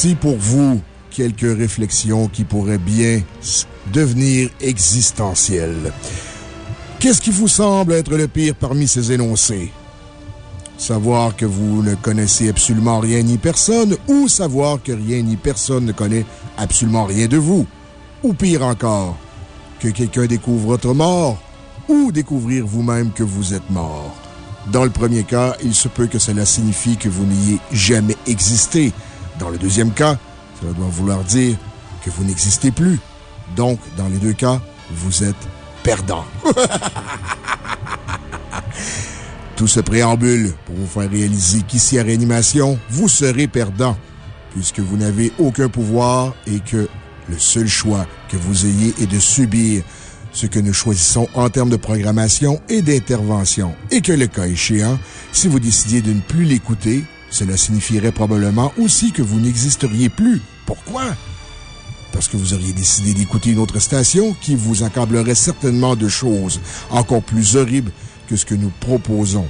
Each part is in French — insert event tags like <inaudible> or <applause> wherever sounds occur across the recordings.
Voici pour vous quelques réflexions qui pourraient bien devenir existentielles. Qu'est-ce qui vous semble être le pire parmi ces énoncés? Savoir que vous ne connaissez absolument rien ni personne ou savoir que rien ni personne ne connaît absolument rien de vous? Ou pire encore, que quelqu'un découvre votre mort ou découvrir vous-même que vous êtes mort. Dans le premier cas, il se peut que cela signifie que vous n'ayez jamais existé. Dans le deuxième cas, cela doit vouloir dire que vous n'existez plus. Donc, dans les deux cas, vous êtes perdant. <laughs> Tout ce préambule pour vous faire réaliser qu'ici à Réanimation, vous serez perdant, puisque vous n'avez aucun pouvoir et que le seul choix que vous ayez est de subir ce que nous choisissons en termes de programmation et d'intervention, et que le cas échéant, si vous décidiez de ne plus l'écouter, cela signifierait probablement aussi que vous n'existeriez plus. Pourquoi? Parce que vous auriez décidé d'écouter une autre station qui vous accablerait certainement de choses encore plus horribles que ce que nous proposons.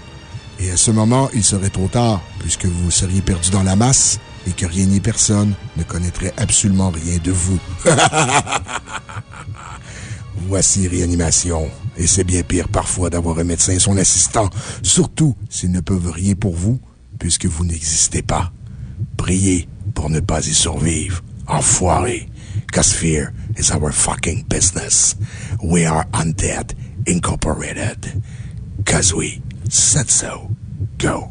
Et à ce moment, il serait trop tard, puisque vous seriez perdu dans la masse et que rien ni personne ne connaîtrait absolument rien de vous. <laughs> Voici Réanimation. Et c'est bien pire parfois d'avoir un médecin et son assistant, surtout s'ils ne peuvent rien pour vous puisque vous n'existez pas. Priez pour ne pas y survivre. Enfoiré. Cause fear is our fucking business. We are Undead Incorporated. Cause we said so. Go.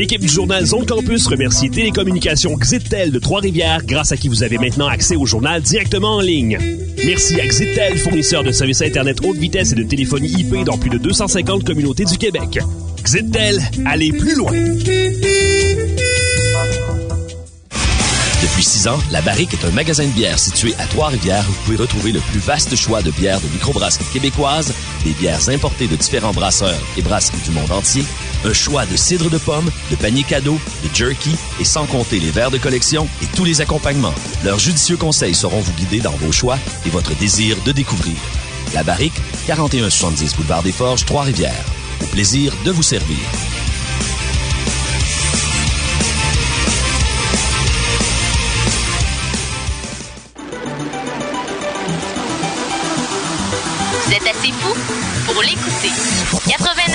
L'équipe du journal Zone Campus remercie Télécommunications Xitel de Trois-Rivières, grâce à qui vous avez maintenant accès au journal directement en ligne. Merci à Xitel, fournisseur de services Internet haute vitesse et de téléphonie IP dans plus de 250 communautés du Québec. Xitel, allez plus loin! Depuis six ans, La Barrique est un magasin de bières situé à Trois-Rivières où vous pouvez retrouver le plus vaste choix de bières de microbrasserie québécoises, des bières importées de différents brasseurs et brasseries du monde entier, un choix de cidre de pomme, de paniers cadeaux, de jerky et sans compter les verres de collection et tous les accompagnements. Leurs judicieux conseils sauront vous guider dans vos choix et votre désir de découvrir. La Barrique, 4170 Boulevard des Forges, Trois-Rivières. Au plaisir de vous servir. Vous êtes assez fou pour l'écouter. 89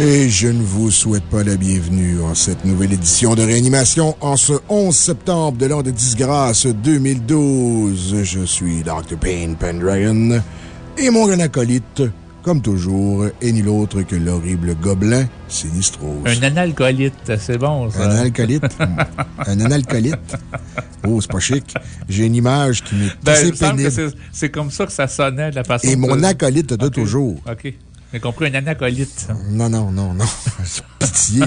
Et je ne vous souhaite pas la bienvenue en cette nouvelle édition de réanimation en ce 11 septembre de l'an de disgrâce 2012. Je suis Dr. Payne Pendragon et mon acolyte, comme toujours, est ni l'autre que l'horrible gobelin Sinistros. Un analcolyte, c'est bon, ça. Un analcolyte? un analcolyte? Oh, c'est pas chic. J'ai une image qui m'est ben, assez pénible. C'est comme ça que ça sonnait, la façon Et mon acolyte de toujours. OK. J'ai compris un anacolite. Non, non, non, non. <laughs> Pitié.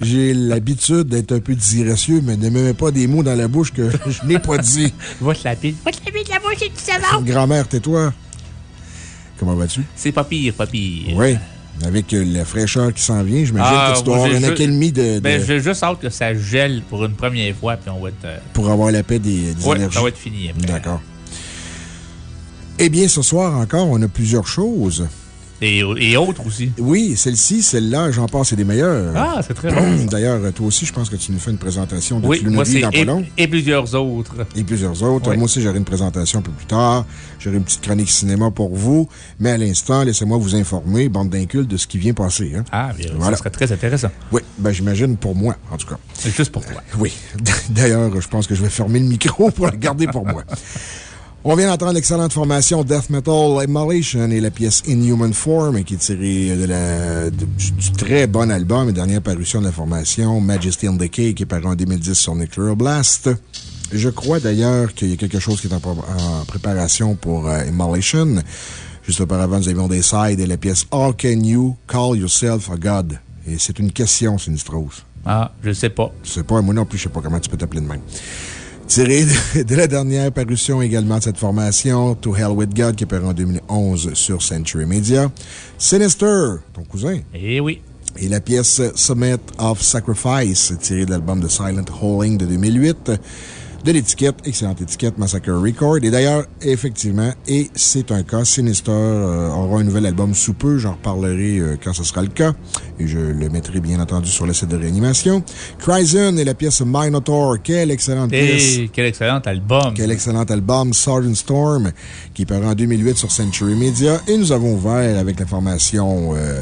J'ai l'habitude d'être un peu disgracieux, mais ne me mets pas des mots dans la bouche que <laughs> je n'ai pas dit. Va te laver. Va te laver de la bouche et tu savon. Grand-mère, tais-toi. Comment vas-tu? C'est pas pire, pas pire. Oui. Avec euh, la fraîcheur qui s'en vient, j'imagine ah, que tu dois avoir une accalmie de. Ben, j'ai juste hâte que ça gèle pour une première fois, puis on va être. Euh, pour avoir la paix des, des ouais, ça va être fini. D'accord. Eh bien, ce soir encore, on a plusieurs choses. Et, et, autres aussi. Oui, celle-ci, celle-là, j'en passe, c'est des meilleures. Ah, c'est très bon. <clears throat> D'ailleurs, toi aussi, je pense que tu nous fais une présentation de oui, moi, dans et, et plusieurs autres. Et plusieurs autres. Moi aussi, j'aurai une présentation un peu plus tard. J'aurai une petite chronique cinéma pour vous. Mais à l'instant, laissez-moi vous informer, bande d'incultes, de ce qui vient passer. Hein. Ah, bien, ça serait très intéressant. Oui, ben, j'imagine pour moi, en tout cas. C'est juste pour toi. oui. <laughs> D'ailleurs, je pense que je vais fermer le micro <laughs> pour le garder pour moi. On vient d'entendre l'excellente formation Death Metal Immolation et la pièce Inhuman Form, qui est tirée de la, du, très bon album et dernière parution de la formation Majesty and Decay, qui est paru en 2010 sur Nuclear Blast. Je crois d'ailleurs qu'il y a quelque chose qui est en, préparation pour euh, Immolation. Juste auparavant, nous avions des sides et la pièce How Can You Call Yourself a God? Et c'est une question, Sinistros. Ah, je sais pas. Je sais pas, moi non plus, je sais pas comment tu peux t'appeler de même. Tiré de, la dernière parution également de cette formation, To Hell with God, qui est paru en 2011 sur Century Media. Sinister, ton cousin. Eh oui. Et la pièce Summit of Sacrifice, tirée de l'album de Silent Holding de 2008 de l'étiquette, excellente étiquette Massacre Record. Et d'ailleurs, effectivement, et c'est un cas, Sinister euh, aura un nouvel album sous peu. J'en reparlerai euh, quand ce sera le cas. Et je le mettrai bien entendu sur le site de réanimation. Cryzen et la pièce Minotaur. Quelle excellente pièce. Quel excellent album. Quel excellent album. Sergeant Storm, qui paru en 2008 sur Century Media. Et nous avons ouvert avec la formation, euh,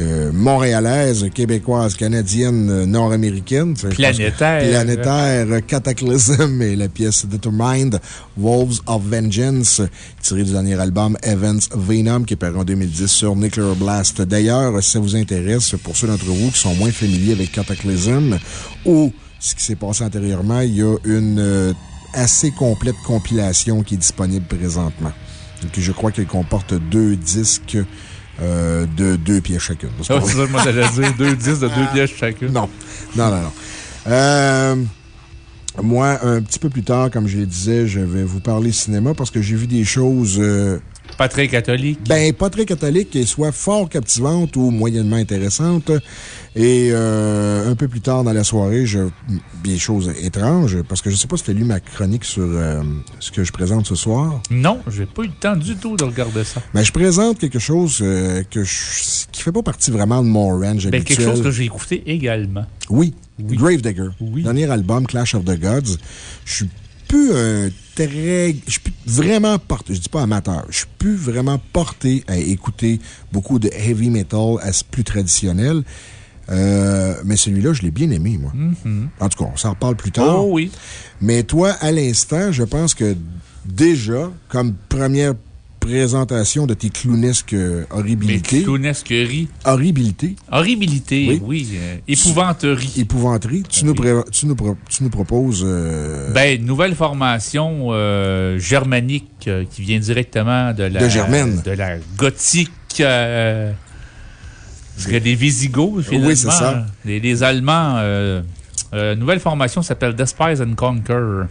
euh, montréalaise, québécoise, canadienne, euh, nord-américaine. Planétaire. Planétaire, Cataclysm et la pièce Determined, Wolves of Vengeance, tirée du dernier album Events Venom, qui est paru en 2010 sur Nuclear Blast. D'ailleurs, si ça vous intéresse, pour ceux d'entre vous qui sont moins familiers avec Cataclysm ou ce qui s'est passé antérieurement, il y a une euh, assez complète compilation qui est disponible présentement. Donc, je crois qu'elle comporte deux disques euh, de deux pièces chacune. C'est ça, moi, j'allais dire deux disques de deux pièces chacune. Non, non, non, non. Euh, moi, un petit peu plus tard, comme je le disais, je vais vous parler cinéma parce que j'ai vu des choses. Euh, pas très catholiques. Ben, pas très catholiques et soit fort captivantes ou moyennement intéressantes. Et euh, un peu plus tard dans la soirée, je, des choses étranges, parce que je ne sais pas si tu as lu ma chronique sur euh, ce que je présente ce soir. Non, j'ai pas eu le temps du tout de regarder ça. Mais ben, je présente quelque chose euh, que je, qui fait pas partie vraiment de mon range ben, Quelque chose que j'ai écouté également. Oui. oui. Gravedigger. Oui. Dernier album, Clash of the Gods. Je suis plus un très. Je suis plus vraiment porté. Je dis pas amateur. Je suis plus vraiment porté à écouter beaucoup de heavy metal plus traditionnel. Euh, mais celui-là, je l'ai bien aimé, moi. Mm-hmm. En tout cas, on s'en reparle plus tard. Oh oui. Mais toi, à l'instant, je pense que déjà, comme première présentation de tes clownesques horribilités. clownesqueries. Horribilité. Horribilité, oui. Euh, épouvanterie. Épouvanterie. Tu, nous, tu, nous, tu nous proposes. Euh, ben, nouvelle formation germanique qui vient directement de la. De Germaine. De la gothique. Y a des Visigoths, finalement. Oui, c'est ça. Les, Allemands. Euh, euh, nouvelle formation s'appelle Despise and Conquer,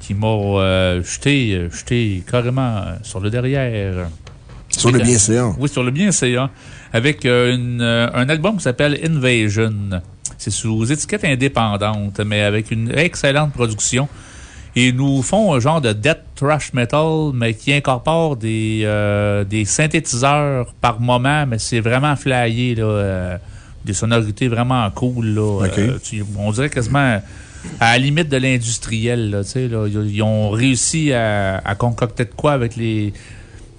qui m'a euh, jeté, jeté carrément sur le derrière. Sur le bien séant. Oui, sur le bien séant. Avec une, un album qui s'appelle Invasion. C'est sous étiquette indépendante, mais avec une excellente production. Ils nous font un genre de death thrash metal, mais qui incorpore des, euh, des synthétiseurs par moment, mais c'est vraiment flyé, là. Euh, des sonorités vraiment cool, là. Euh, on dirait quasiment à la limite de l'industriel, là, là. Ils, ont réussi à, à concocter de quoi avec les,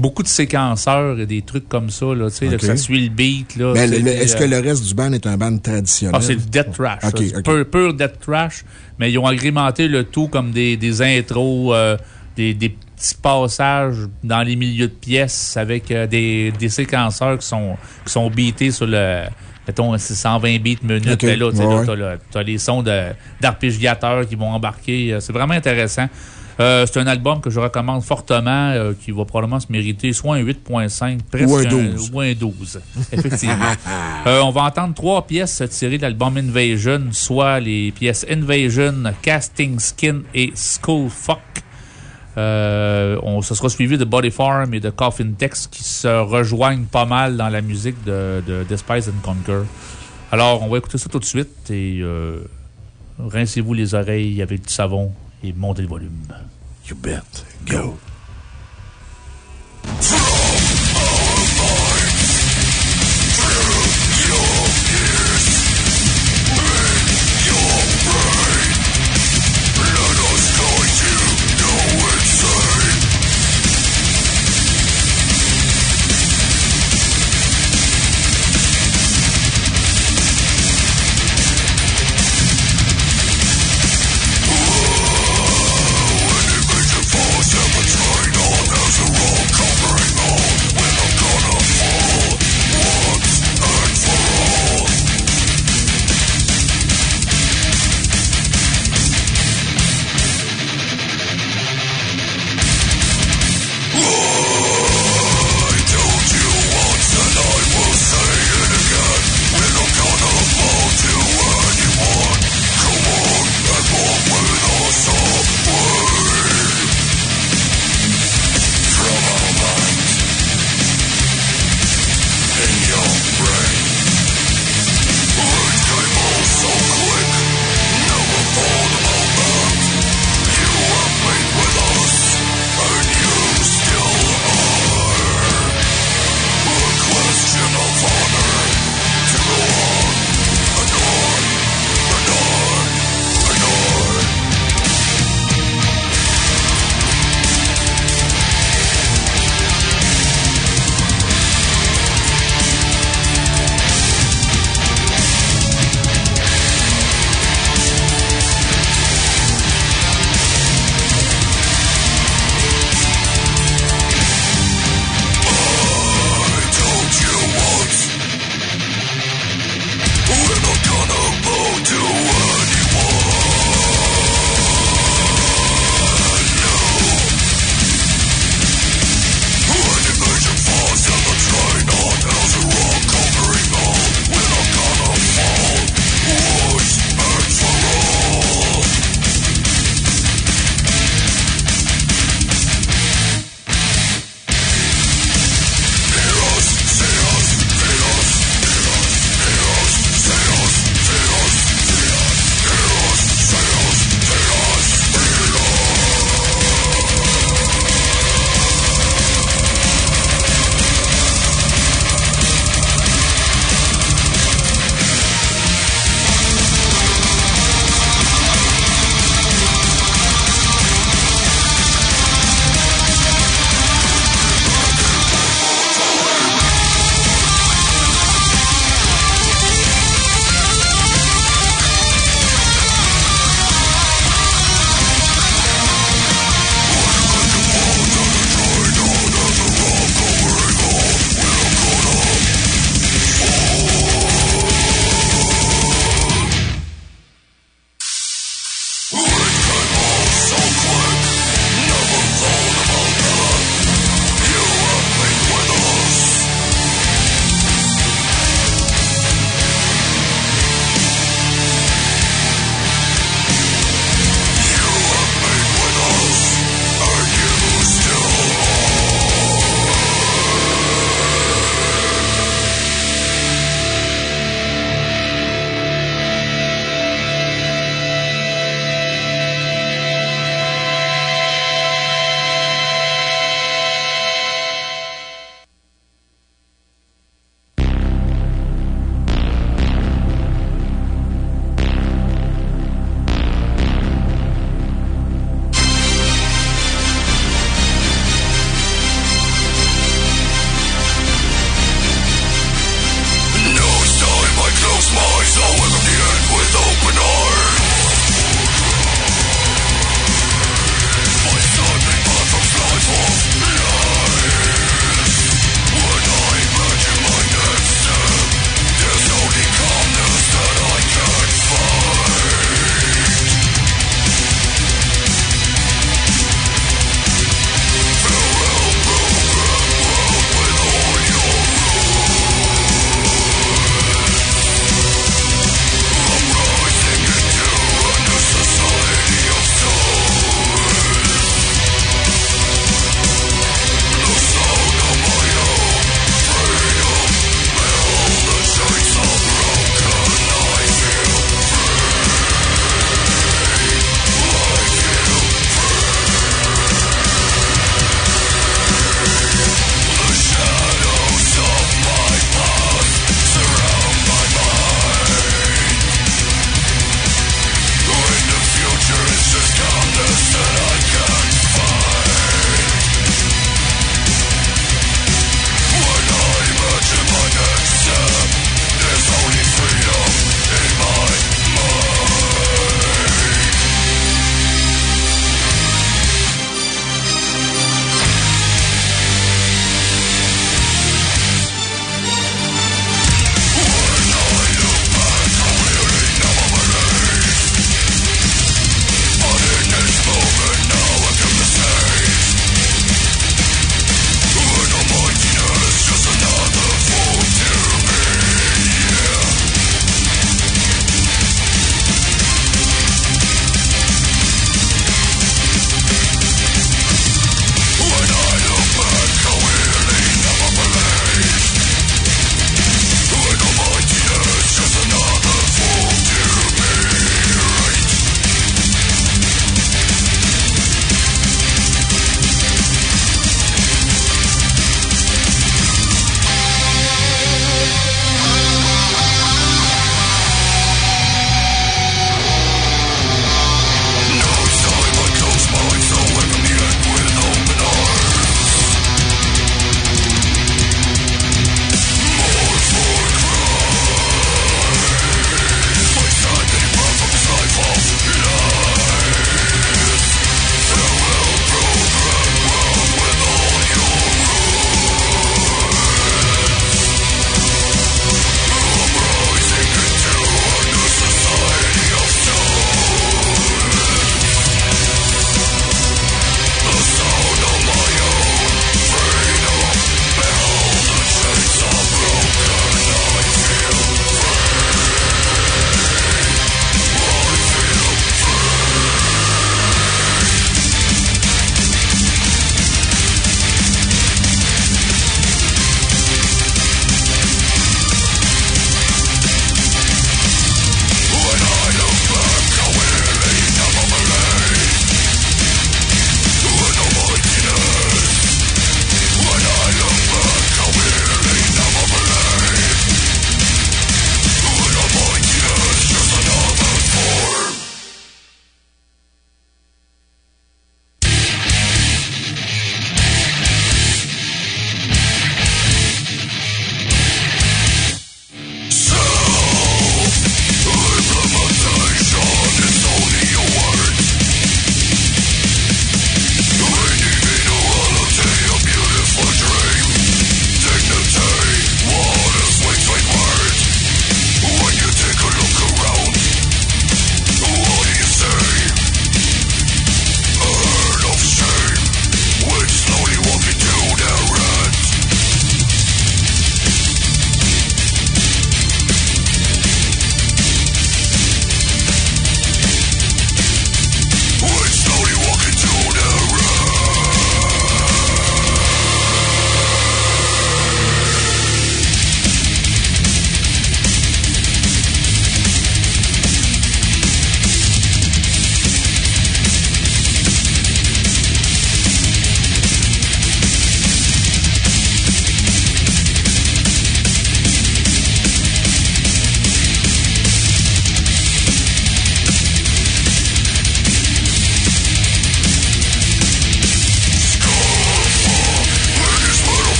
beaucoup de séquenceurs et des trucs comme ça, là, que ça suit le beat, là. Mais est-ce que le reste du band est un band traditionnel? Ah, c'est le death trash. Pur, pur death trash, mais ils ont agrémenté le tout comme des, des intros, euh, des, des, petits passages dans les milieux de pièces avec euh, des, des séquenceurs qui sont, qui sont beatés sur le, mettons, 120 beats minutes. là, tu as, les sons d'arpégiateurs qui vont embarquer. Euh, c'est vraiment intéressant. Euh, c'est un album que je recommande fortement, euh, qui va probablement se mériter soit un 8.5, presque Ou un 12. ou un 12, <laughs> effectivement. Euh, on va entendre trois pièces tirées de l'album Invasion, soit les pièces Invasion, Casting Skin et Skull Fuck. Euh, on, ce sera suivi de Body Farm et de Coffin Text qui se rejoignent pas mal dans la musique de, de Despise and Conquer. Alors, on va écouter ça tout de suite et euh, rincez-vous les oreilles avec du savon et montez le volume. You bet. Go.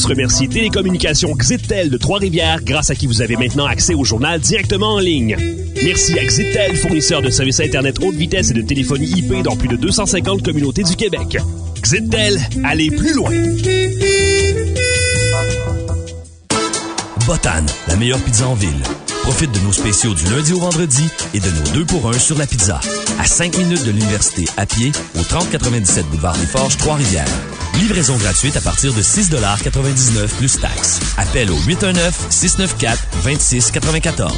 Zone Campus remercie Télécommunications Xitel de Trois-Rivières, grâce à qui vous avez maintenant accès au journal directement en ligne. Merci à Xitel, fournisseur de services Internet haute vitesse et de téléphonie IP dans plus de 250 communautés du Québec. Xitel, allez plus loin! Botan, la meilleure pizza en ville. Profite de nos spéciaux du lundi au vendredi et de nos 2 pour 1 sur la pizza. À 5 minutes de l'université à pied au 3097 boulevard des Forges, Trois-Rivières. Livraison gratuite à partir de 6,99 plus taxes. Appel au 819-694-2694.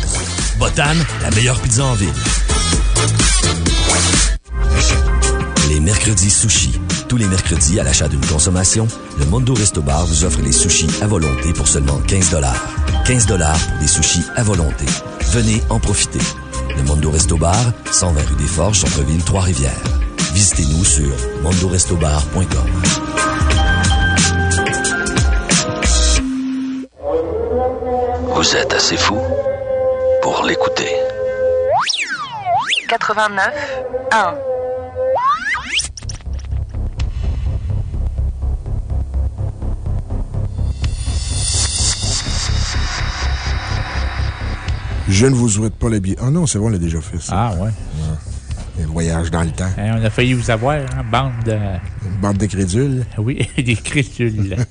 Botan, la meilleure pizza en ville. Les mercredis sushis. Tous les mercredis, à l'achat d'une consommation, le Mondo Resto Bar vous offre les sushis à volonté pour seulement 15 15 pour des sushis à volonté. Venez en profiter. Le Mondo Resto Bar, 120 rue des Forges, Centre-Ville, Trois-Rivières. Visitez-nous sur mondorestobar.com. Vous êtes assez fou pour l'écouter. 89 1 Je ne vous souhaite pas la bien. Ah non, c'est bon, on l'a déjà fait, ça. Ah, ouais. Voyage dans le temps. Hein, on a failli vous avoir, hein, bande de... Une bande de crédules. <laughs> Oui, des crédules. <laughs>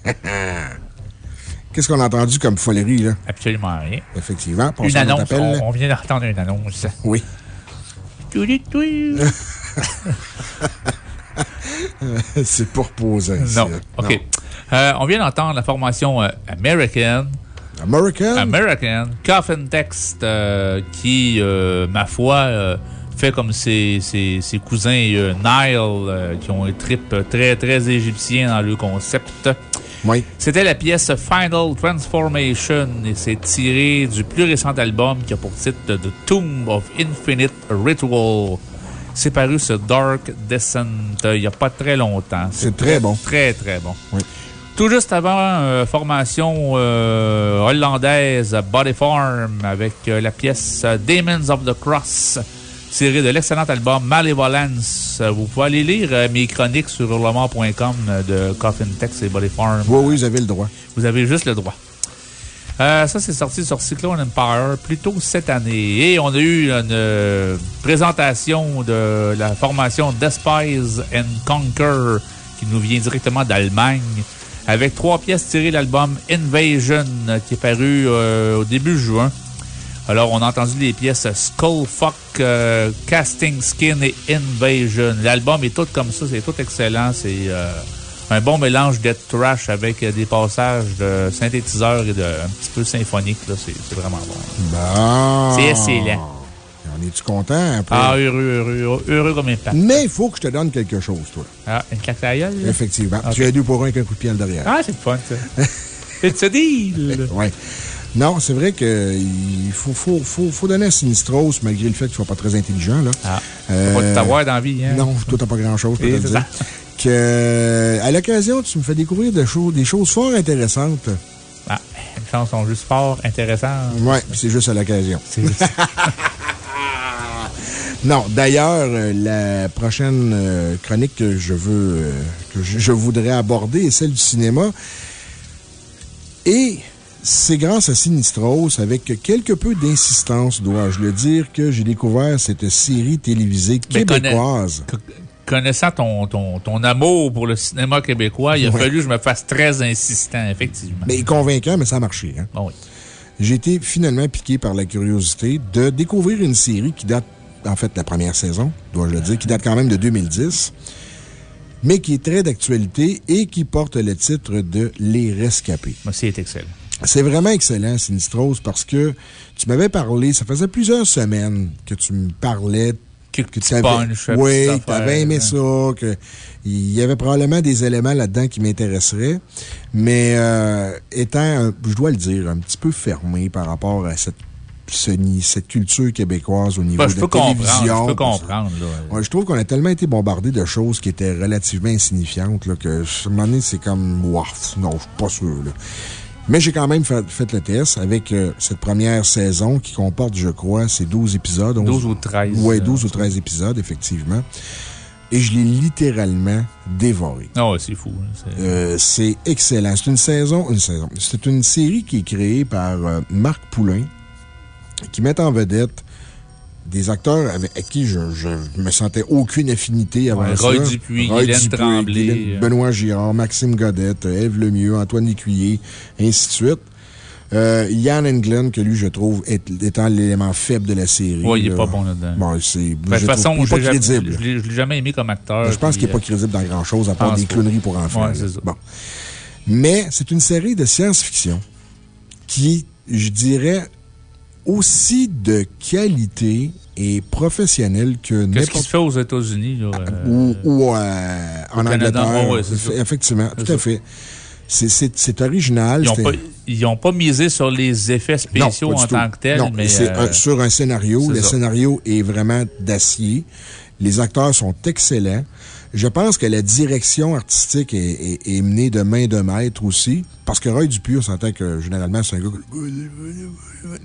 Qu'est-ce qu'on a entendu comme folerie, là? Absolument rien. Effectivement. Une annonce. On, on, vient d'entendre une annonce. Oui. <laughs> C'est pour poser. Non. OK. Euh, on vient d'entendre la formation euh, American. American? American. Coffin Text, euh, qui, ma foi, fait comme ses, ses, ses cousins Nile, qui ont un trip très, très égyptien dans le concept. Oui. C'était la pièce Final Transformation et c'est tiré du plus récent album qui a pour titre The Tomb of Infinite Ritual. C'est paru ce Dark Descent il n'y a pas très longtemps. C'est très bon. Très, très bon. Oui. Tout juste avant, euh, formation euh, hollandaise Body Farm avec euh, la pièce Demons of the Cross, tirée de l'excellent album Malevolence. Vous pouvez aller lire mes chroniques sur hurlement.com de Coffin Tex et Body Farm. Oui, oui, vous avez le droit. Vous avez juste le droit. ça, c'est sorti sur Cyclone Empire plus tôt cette année. Et on a eu une présentation de la formation Despise and Conquer qui nous vient directement d'Allemagne avec trois pièces tirées de l'album Invasion qui est paru euh, au début juin. Alors, on a entendu les pièces Skullfuck, euh, Casting Skin et Invasion. L'album est tout comme ça, c'est tout excellent. C'est euh, un bon mélange d'être trash avec des passages de synthétiseurs et de un petit peu symphonique. C'est vraiment bon. Bon. C'est excellent. On est-tu content après? Ah, heureux, heureux, heureux comme un pape. Mais il faut que je te donne quelque chose, toi. Ah, une claque à gueule, Effectivement. Tu as deux pour un avec un coup de pied derrière. Ah, c'est fun, ça. <laughs> C'est deal! Oui. Non, c'est vrai qu'il faut, faut, faut, faut, donner à Sinistros, malgré le fait qu'il ne soit pas très intelligent. Là. Ah. Euh, pas tout avoir dans la vie. Hein? Non, toi, tu pas grand-chose pour te dire. Que, à l'occasion, tu me fais découvrir des choses, des choses fort intéressantes. Ah, les choses sont juste fort intéressantes. Oui, c'est juste à l'occasion. C'est juste. <laughs> Non, d'ailleurs, euh, la prochaine euh, chronique que je veux, euh, que je, voudrais aborder est celle du cinéma. Et c'est grâce à Sinistros, avec quelque peu d'insistance, dois-je le dire, que j'ai découvert cette série télévisée québécoise. connaissant ton, ton, ton, amour pour le cinéma québécois, il a fallu que je me fasse très insistant, effectivement. Mais convaincant, mais ça a marché. Hein? oui. J'ai été finalement piqué par la curiosité de découvrir une série qui date en fait, la première saison, dois-je le dire, qui date quand même de 2010, mais qui est très d'actualité et qui porte le titre de Les Rescapés. C'est excellent. C'est vraiment excellent, Sinistros, parce que tu m'avais parlé, ça faisait plusieurs semaines que tu me parlais que, tu avais, Oui, tu avais aimé ça, qu'il y avait probablement des éléments là-dedans qui m'intéresseraient, mais euh, étant, je dois le dire, un petit peu fermé par rapport à cette cette culture québécoise au niveau bah, de la télévision. Je peux comprendre. je trouve qu'on a tellement été bombardé de choses qui étaient relativement insignifiantes que, à un moment donné, c'est comme, wow, non, je suis pas sûr. Mais j'ai quand même fait, le test avec euh, cette première saison qui comporte, je crois, ces 12 épisodes. 12 ou 13. Oui, 12 ou 13 épisodes, effectivement. et je l'ai littéralement dévoré. Ah c'est fou. Hein, euh, c'est excellent. C'est une saison, une saison. C'est une série qui est créée par euh, Marc Poulain, qui met en vedette des acteurs avec qui je, ne me sentais aucune affinité avant ça. Roy Dupuis, Roy Guylaine Tremblay. Benoît Girard, Maxime Godette, Eve Lemieux, Antoine Lécuyer, ainsi de suite. Euh, Yann Englund, que lui, je trouve, étant l'élément faible de la série. Oui, il n'est pas bon là-dedans. Bon, c'est. Ben, de toute façon, je ne l'ai jamais aimé comme acteur. je pense qu'il n'est pas euh, crédible dans grand-chose, à part des clowneries pour enfants. Ouais, ça. Bon. Mais c'est une série de science-fiction qui, je dirais, aussi de qualité et professionnelle que Qu'est-ce qui se fait aux États-Unis, là? Ou, ou euh, en Canada, Angleterre. effectivement, tout à fait. C'est original. Ils n'ont pas, misé sur les effets spéciaux en tant que tels. Non, mais c'est euh, sur un scénario. Le scénario est vraiment d'acier. Les acteurs sont excellents. Je pense que la direction artistique est, menée de main de maître aussi. Parce que Roy Dupuis, on s'entend que généralement, c'est un gars.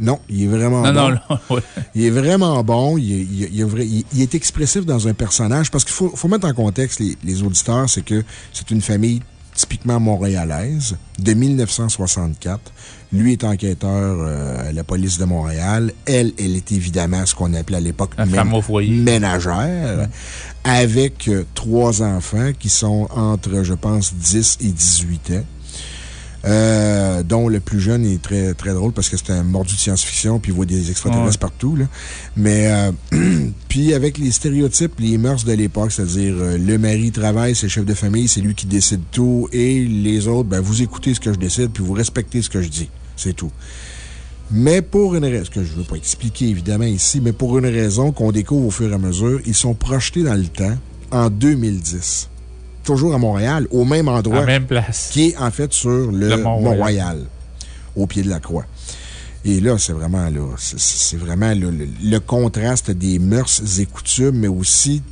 Non, il est vraiment bon. Non, non, Il est vraiment bon. Il est, expressif dans un personnage. Parce qu'il faut, mettre en contexte les, les auditeurs, c'est que c'est une famille typiquement montréalaise, de 1964. Lui est enquêteur euh, à la police de Montréal. Elle, elle est évidemment ce qu'on appelait à l'époque ménagère, avec euh, trois enfants qui sont entre, je pense, 10 et 18 ans. Euh, dont le plus jeune est très, très drôle parce que c'est un mordu de science-fiction, puis il voit des extraterrestres partout. Là. Mais, euh, <clears throat> puis avec les stéréotypes, les mœurs de l'époque, c'est-à-dire euh, le mari travaille, c'est le chef de famille, c'est lui qui décide tout, et les autres, ben, vous écoutez ce que je décide, puis vous respectez ce que je dis. C'est tout. Mais pour une raison, que je ne veux pas expliquer évidemment ici, mais pour une raison qu'on découvre au fur et à mesure, ils sont projetés dans le temps en 2010 toujours à Montréal, au même endroit. même place. Qui est en fait sur le, Mont-Royal, au pied de la croix. Et là, c'est vraiment, là, c'est vraiment le, contraste des mœurs et coutumes, mais aussi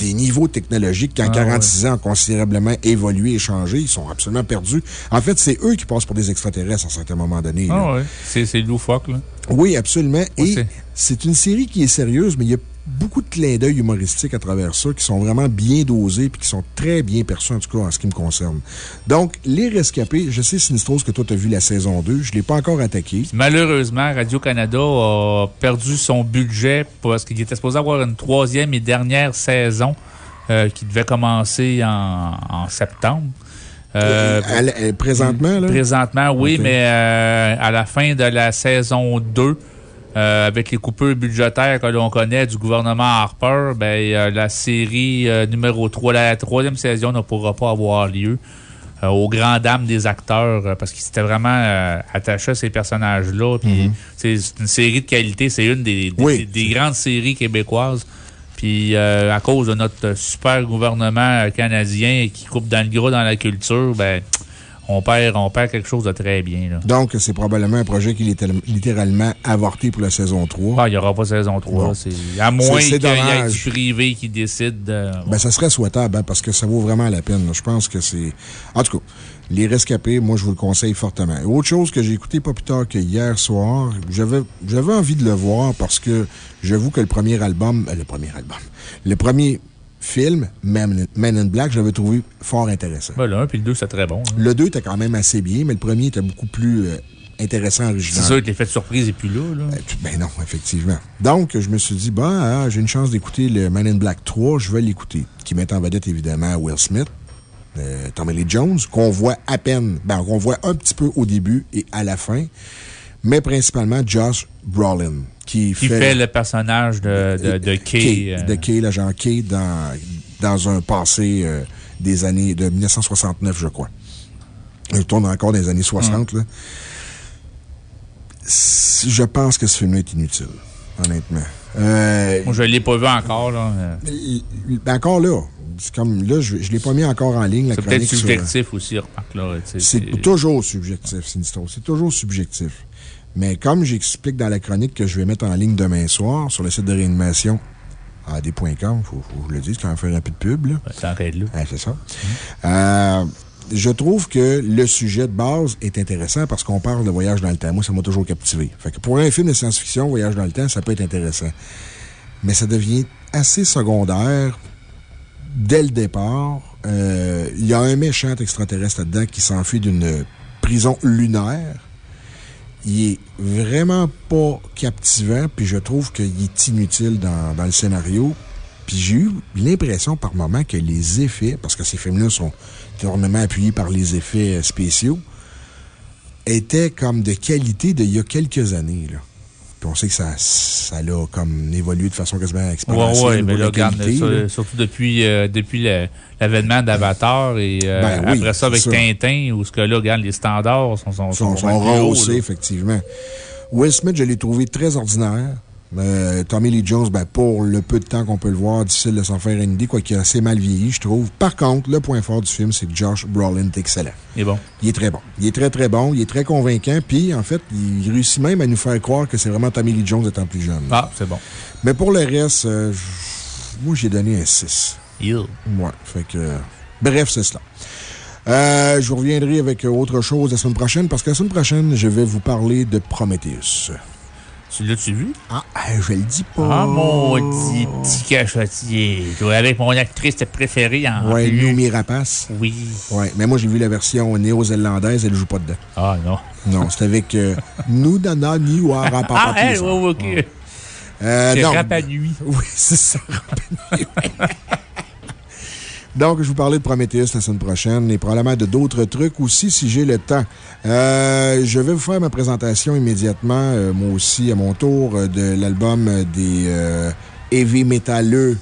des niveaux technologiques qui, en 46 ah, ans, ont considérablement évolué et changé. Ils sont absolument perdus. En fait, c'est eux qui passent pour des extraterrestres à un certain moment donné. Ah, oui. C'est loufoque, là. Oui, absolument. Et c'est une série qui est sérieuse, mais il y a beaucoup de clins d'œil humoristiques à travers ça qui sont vraiment bien dosés et qui sont très bien perçus, en tout cas en ce qui me concerne. Donc, Les Rescapés, je sais, Sinistros, que toi, tu as vu la saison 2. Je ne l'ai pas encore attaqué. Malheureusement, Radio-Canada a perdu son budget parce qu'il était supposé avoir une troisième et dernière saison euh, qui devait commencer en, septembre. Euh, présentement, là? Présentement, oui, mais euh, à la fin de la saison 2, euh, avec les coupures budgétaires que l'on connaît du gouvernement Harper, ben, la série numéro 3, la troisième saison ne pourra pas avoir lieu. Aux grandes dames des acteurs, parce qu'ils étaient vraiment attachés à ces personnages-là. Mm-hmm. C'est une série de qualité. C'est une des, des, grandes séries québécoises. Puis à cause de notre super gouvernement canadien qui coupe dans le gros dans la culture, ben on perd, on perd quelque chose de très bien. Donc, c'est probablement un projet qui est littéralement avorté pour la saison 3. Ah, il n'y aura pas saison 3. À moins qu'il y ait du privé qui décide de. Ben, ça serait souhaitable, hein, parce que ça vaut vraiment la peine. Je pense que c'est. En tout cas. Les Rescapés, moi, je vous le conseille fortement. Autre chose que j'ai écouté pas plus tard que hier soir, j'avais envie de le voir parce que j'avoue que le premier album, euh, le premier album, le premier film, Men in Black, j'avais trouvé fort intéressant. Ben, le 1 puis le 2, c'est très bon. Hein. Le 2 était quand même assez bien, mais le premier était beaucoup plus euh, intéressant, original. C'est sûr que l'effet de surprise n'est plus là, là. Ben, ben, non, effectivement. Donc, je me suis dit, bah, j'ai une chance d'écouter le Men in Black 3, je vais l'écouter. Qui met en vedette, évidemment, Will Smith. Euh, Tommy Lee Jones, qu'on voit à peine, ben, qu'on voit un petit peu au début et à la fin, mais principalement Josh Brolin qui, fait, le personnage de, de, de Kay. Euh. de Kay, l'agent Kay, dans, dans un passé euh, des années de 1969, je crois. Il tourne encore dans les années 60. Là. Je pense que ce film est inutile, honnêtement. Euh, Moi, je ne l'ai pas vu encore. Là. Ben, encore là. Comme là, je ne l'ai pas mis encore en ligne. C'est peut-être subjectif aussi, remarque. C'est toujours subjectif, Sinistro. C'est toujours subjectif. Mais comme j'explique dans la chronique que je vais mettre en ligne demain soir sur le site de réanimation à des.com, il faut, que je le dise quand on fait un peu de pub. c'est ça. Euh, je trouve que le sujet de base est intéressant parce qu'on parle de voyage dans le temps. Moi, ça m'a toujours captivé. Fait que pour un film de science-fiction, voyage dans le temps, ça peut être intéressant. Mais ça devient assez secondaire dès le départ. Euh, il y a un méchant extraterrestre là-dedans qui s'enfuit d'une prison lunaire. Il est vraiment pas captivant, puis je trouve qu'il est inutile dans, dans le scénario. Puis j'ai eu l'impression par moment que les effets, parce que ces films-là sont énormément appuyés par les effets spéciaux, étaient comme de qualité d'il y a quelques années, là. Puis on sait que ça, ça a comme évolué de façon quasiment exponentielle. Oui, oui, mais là, regarde, ça, surtout depuis, euh, depuis l'avènement d'Avatar et euh, Ben oui, après ça avec. Tintin, où ce que là, regarde, les standards sont, sont, sont, sont hauts, rehaussés, effectivement. Will Smith, je l'ai trouvé très ordinaire. Euh, Tommy Lee Jones, ben, pour le peu de temps qu'on peut le voir, difficile de s'en faire une idée, quoiqu'il a assez mal vieilli, je trouve. Par contre, le point fort du film, c'est que Josh Brolin est excellent. Il est bon. Il est très bon. Il est très, très bon. Il est très convaincant. Puis, en fait, il réussit même à nous faire croire que c'est vraiment Tommy Lee Jones étant plus jeune. Ah, c'est bon. Mais pour le reste, euh, moi, j'ai donné un 6. Il. Ouais, fait que. Bref, c'est cela. Euh, je vous reviendrai avec autre chose la semaine prochaine parce que la semaine prochaine, je vais vous parler de Prometheus. Tu l'as-tu vu? Ah, euh, je le dis pas. Ah, mon petit, petit cachotier. Avec mon actrice préférée en plus. Noomi Rapace. Oui. Ouais, mais moi, j'ai vu la version néo-zélandaise, elle joue pas dedans. Ah, non. Non, c'est avec euh, <laughs> Noudana Niwa Ah, elle, ouais, ouais, OK. Euh, C'est non. Rapa Nui. <laughs> Oui, c'est ça, Rapa Nui. <laughs> Donc, je vais vous parler de Prometheus la semaine prochaine et probablement de d'autres trucs aussi si j'ai le temps. Euh, je vais vous faire ma présentation immédiatement, euh, moi aussi, à mon tour, euh, de l'album des euh, heavy métalleux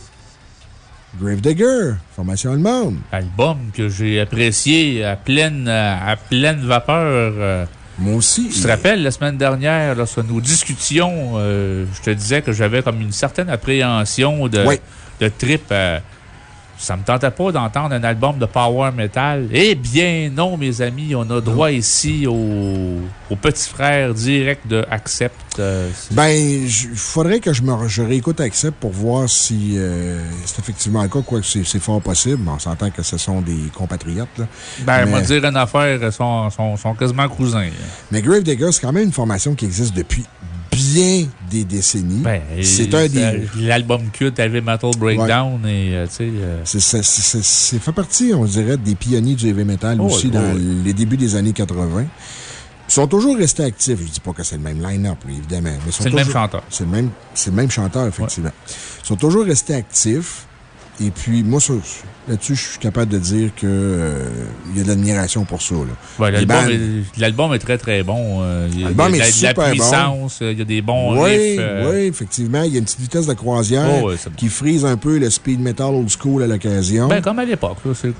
Gravedigger, formation allemande. Album que j'ai apprécié à pleine, à pleine vapeur. Moi aussi. Tu te rappelles, la semaine dernière, lorsque nous discutions, euh, je te disais que j'avais comme une certaine appréhension de, trip. Ça me tentait pas d'entendre un album de power metal. Eh bien, non, mes amis, on a droit ici au, au petit frère direct de Accept. euh, Ben, il faudrait que je me je réécoute Accept pour voir si euh, c'est effectivement le cas, quoique c'est c'est fort possible. On s'entend que ce sont des compatriotes. Là. Ben, Mais- moi, dire une affaire, ils sont, sont, sont quasiment cousins. Mais Gravedigger, c'est quand même une formation qui existe depuis bien des décennies. Ben, c'est un des. euh, L'album culte Heavy Metal Breakdown et, euh, tu sais. euh, C'est fait partie, on dirait, des pionniers du heavy metal Oh, aussi oui, dans oui. les débuts des années 80. Ils sont toujours restés actifs. Je dis pas que c'est le même line-up, évidemment. C'est le même chanteur. C'est le même, c'est le même chanteur, effectivement. Ils sont toujours restés actifs. Et puis, moi, ça, là-dessus, je suis capable de dire que, euh, il y a de l'admiration pour ça. Ouais, L'album est, très, très bon. euh, L'album il y a est de la, super la bon. puissance, euh, il y a des bons Oui, riffs. euh, oui, effectivement. Il y a une petite vitesse de croisière Oh, ouais, c'est bon. qui frise un peu le speed metal old school à l'occasion. Ben, comme à l'époque. c'est-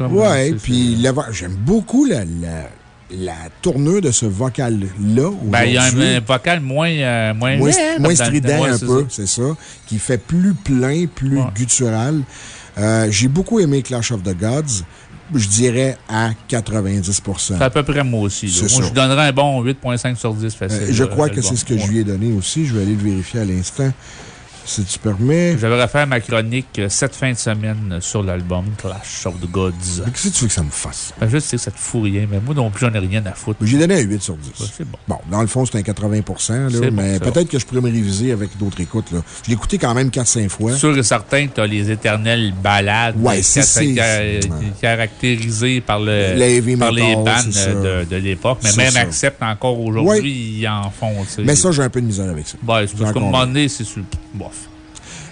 puis j'aime beaucoup la, la, la tournure de ce vocal-là. Ben, il y a un, vocal moins. euh, moins, strident un peu, c'est ça, qui fait plus plein, plus Ouais. guttural. Euh, J'ai beaucoup aimé Clash of the Gods. Je dirais à 90 C'est à peu près moi aussi. Moi, ça. je donnerais un bon 8,5 sur 10 facile. Euh, je crois que c'est ce que Ouais. je lui ai donné aussi. Je vais aller le vérifier à l'instant, si tu permets. Je vais refaire ma chronique euh, cette fin de semaine sur l'album Clash of the Gods. Mais Qu'est-ce que tu veux que ça me fasse? Ben, je sais que ça te fout rien, mais moi non plus, j'en ai rien à foutre. J'ai donné un 8 sur 10. Ouais, c'est bon. Bon, dans le fond, c'est un 80 là, bon, mais peut-être que je pourrais me réviser avec d'autres écoutes. Là. Je l'ai écouté quand même 4-5 fois. Sûr et certain que tu as les éternelles balades Ouais, euh, c'est- ca- c'est- ca- caractérisées par, le, Le heavy par les bandes de, de l'époque. Mais même ça. acceptent encore aujourd'hui, Ouais. ils en font. Mais ça, j'ai un peu de misère avec ça. Ben, c'est parce qu'à un moment donné, c'est.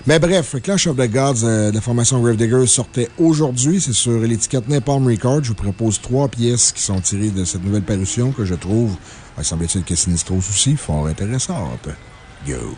Mais bref, Clash of the Gods euh, la formation Gravedigger sortait aujourd'hui. C'est sur l'étiquette Napalm Records. Je vous propose trois pièces qui sont tirées de cette nouvelle parution que je trouve, il semble-t-il que aussi, fort intéressante. Go!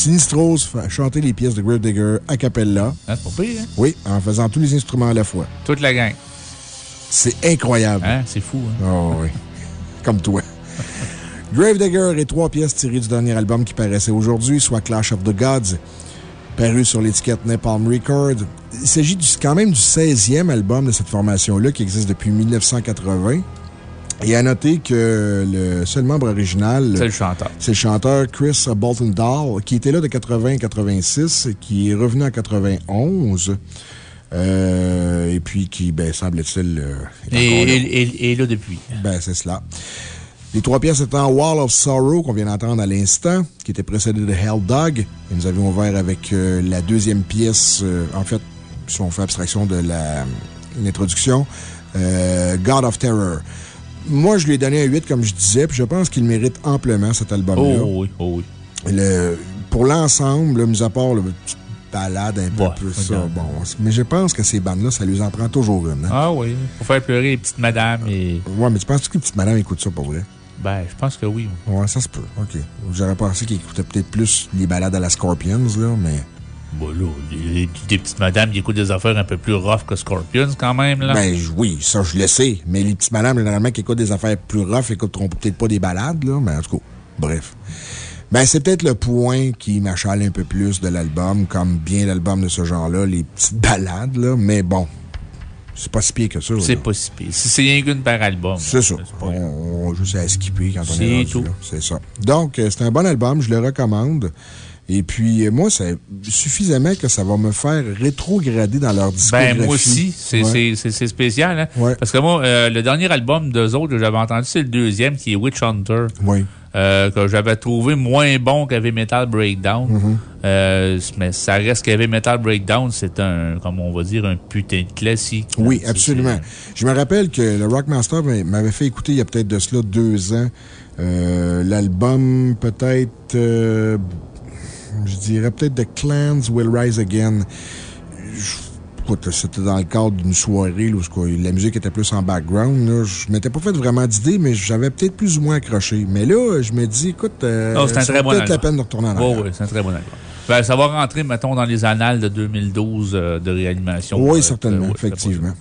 Sinistros chanter les pièces de Gravedigger a cappella. Hein, c'est pas pire, hein? Oui, en faisant tous les instruments à la fois. Toute la gang. C'est incroyable. Hein? C'est fou, hein? Oh, oui. <laughs> Comme toi. Gravedigger et trois pièces tirées du dernier album qui paraissait aujourd'hui, soit Clash of the Gods, paru sur l'étiquette Napalm Record. Il s'agit quand même du 16e album de cette formation-là qui existe depuis 1980. Et à noter que le seul membre original. C'est le chanteur. C'est le chanteur Chris Bolton Dahl, qui était là de 80 à 86, qui est revenu en 91. Euh, et puis qui, ben, semble-t-il. Euh, et, là depuis. Ben, c'est cela. Les trois pièces étant Wall of Sorrow, qu'on vient d'entendre à l'instant, qui était précédé de Hell Dog. Et nous avions ouvert avec euh, la deuxième pièce, en fait, si on fait abstraction de l'introduction, God of Terror. Moi, je lui ai donné un 8, comme je disais, puis je pense qu'il mérite amplement cet album-là. Oh oui, oh oui. pour l'ensemble, mis à part le petit balade un peu plus ça. Bon, mais je pense que ces bandes-là, ça lui en prend toujours une. Hein. Ah oui, pour faire pleurer les petites madames et. Ouais, mais tu penses que les petites madames écoutent ça pour vrai? Ben, je pense que oui. Ouais, ça se peut. OK. J'aurais pensé qu'ils écoutaient peut-être plus les balades à la Scorpions, là, mais. Bon, là, des, petites madames qui écoutent des affaires un peu plus rough que Scorpions, quand même, là. Ben oui, ça, je le sais. Mais les petites madames, généralement, qui écoutent des affaires plus rough, écouteront peut-être pas des balades, là. Mais en tout cas, bref. Ben, c'est peut-être le point qui m'achale un peu plus de l'album, comme bien l'album de ce genre-là, les petites balades, là. Mais bon, c'est pas si pire que ça. C'est pas si pire. C'est rien qu'une par album. C'est ça. On, on, juste à skipper quand on est, tout. C'est ça. Donc, euh, c'est un bon album, je le recommande. Et puis, euh, moi, c'est suffisamment que ça va me faire rétrograder dans leur discographie. Ben, moi aussi. C'est spécial, hein? Parce que moi, euh, le dernier album d'eux autres que j'avais entendu, c'est le deuxième qui est Witch Hunter. Oui. Euh, que j'avais trouvé moins bon qu'Heavy Metal Breakdown. Mm-hmm. mais ça reste qu'Heavy Metal Breakdown, c'est un, comme on va dire, un putain de classique. Oui, absolument. Je me rappelle que le Rockmaster m'avait fait écouter il y a peut-être de cela deux ans. L'album, peut-être je dirais peut-être The Clans Will Rise Again. C'était dans le cadre d'une soirée où la musique était plus en background. Là. Je m'étais pas fait vraiment d'idée, mais j'avais peut-être plus ou moins accroché. Mais là, je me dis, écoute, euh, c'est peut-être la peine de retourner en arrière. oui, c'est un très bon album. Ben, ça va rentrer, mettons, dans les annales de 2012 euh, de réanimation. Oui, certainement, effectivement.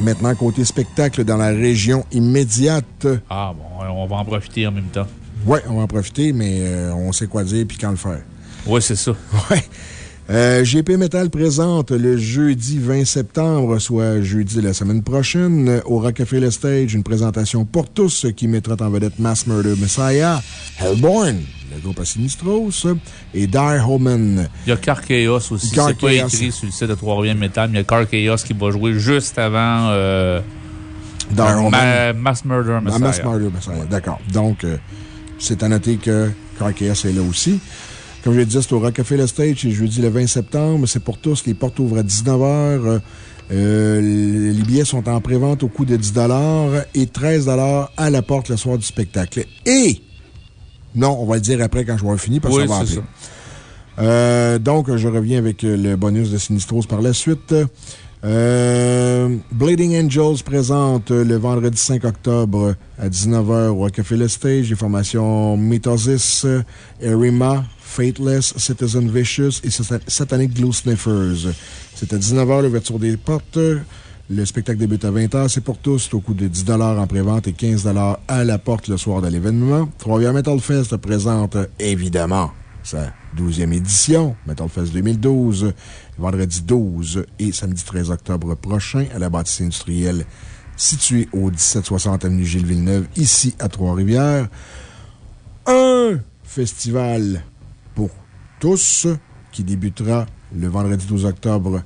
Maintenant, côté spectacle dans la région immédiate. Ah, bon, on va en profiter en même temps. Oui, on va en profiter, mais euh, on sait quoi dire et quand le faire. Oui, c'est ça. <laughs> Oui. Euh, GP Metal présente le jeudi 20 septembre, soit jeudi de la semaine prochaine, au Rockefeller Le Stage, une présentation pour tous qui mettra en vedette Mass Murder Messiah, Hellborn, le groupe à Sinistros, et Dire Holman. Il y a Car Chaos aussi. C'est pas écrit sur le site de Trois-Rivières Metal, mais il y a Car Chaos qui va jouer juste avant euh, Mass Murder Messiah. Mass Murder Messiah, d'accord. Donc, euh, c'est à noter que Car Chaos est là aussi. Comme je l'ai dit, c'est au Rockefeller Stage, c'est jeudi le 20 septembre. C'est pour tous. Les portes ouvrent à 19h. Euh, les billets sont en prévente au coût de 10 et 13 à la porte le soir du spectacle. Et, non, on va le dire après quand je vais finir parce que ça va appeler. Euh, donc, je reviens avec le bonus de Sinistros par la suite. Euh, Bleeding Angels présente le vendredi 5 octobre à 19h au Rockefeller Stage les formations Mitosis, Erima, Fateless, Citizen Vicious et Satanic Glue Sniffers. C'est à 19h l'ouverture des portes. Le spectacle débute à 20h. C'est pour tous. au coût de 10 en prévente et 15 à la porte le soir de l'événement. Trois Metal Fest présente évidemment sa 12e édition, Metal Fest 2012, vendredi 12 et samedi 13 octobre prochain à la bâtisse industrielle située au 1760 avenue Gilles Villeneuve, ici à Trois-Rivières. Un festival tous, qui débutera le vendredi 12 octobre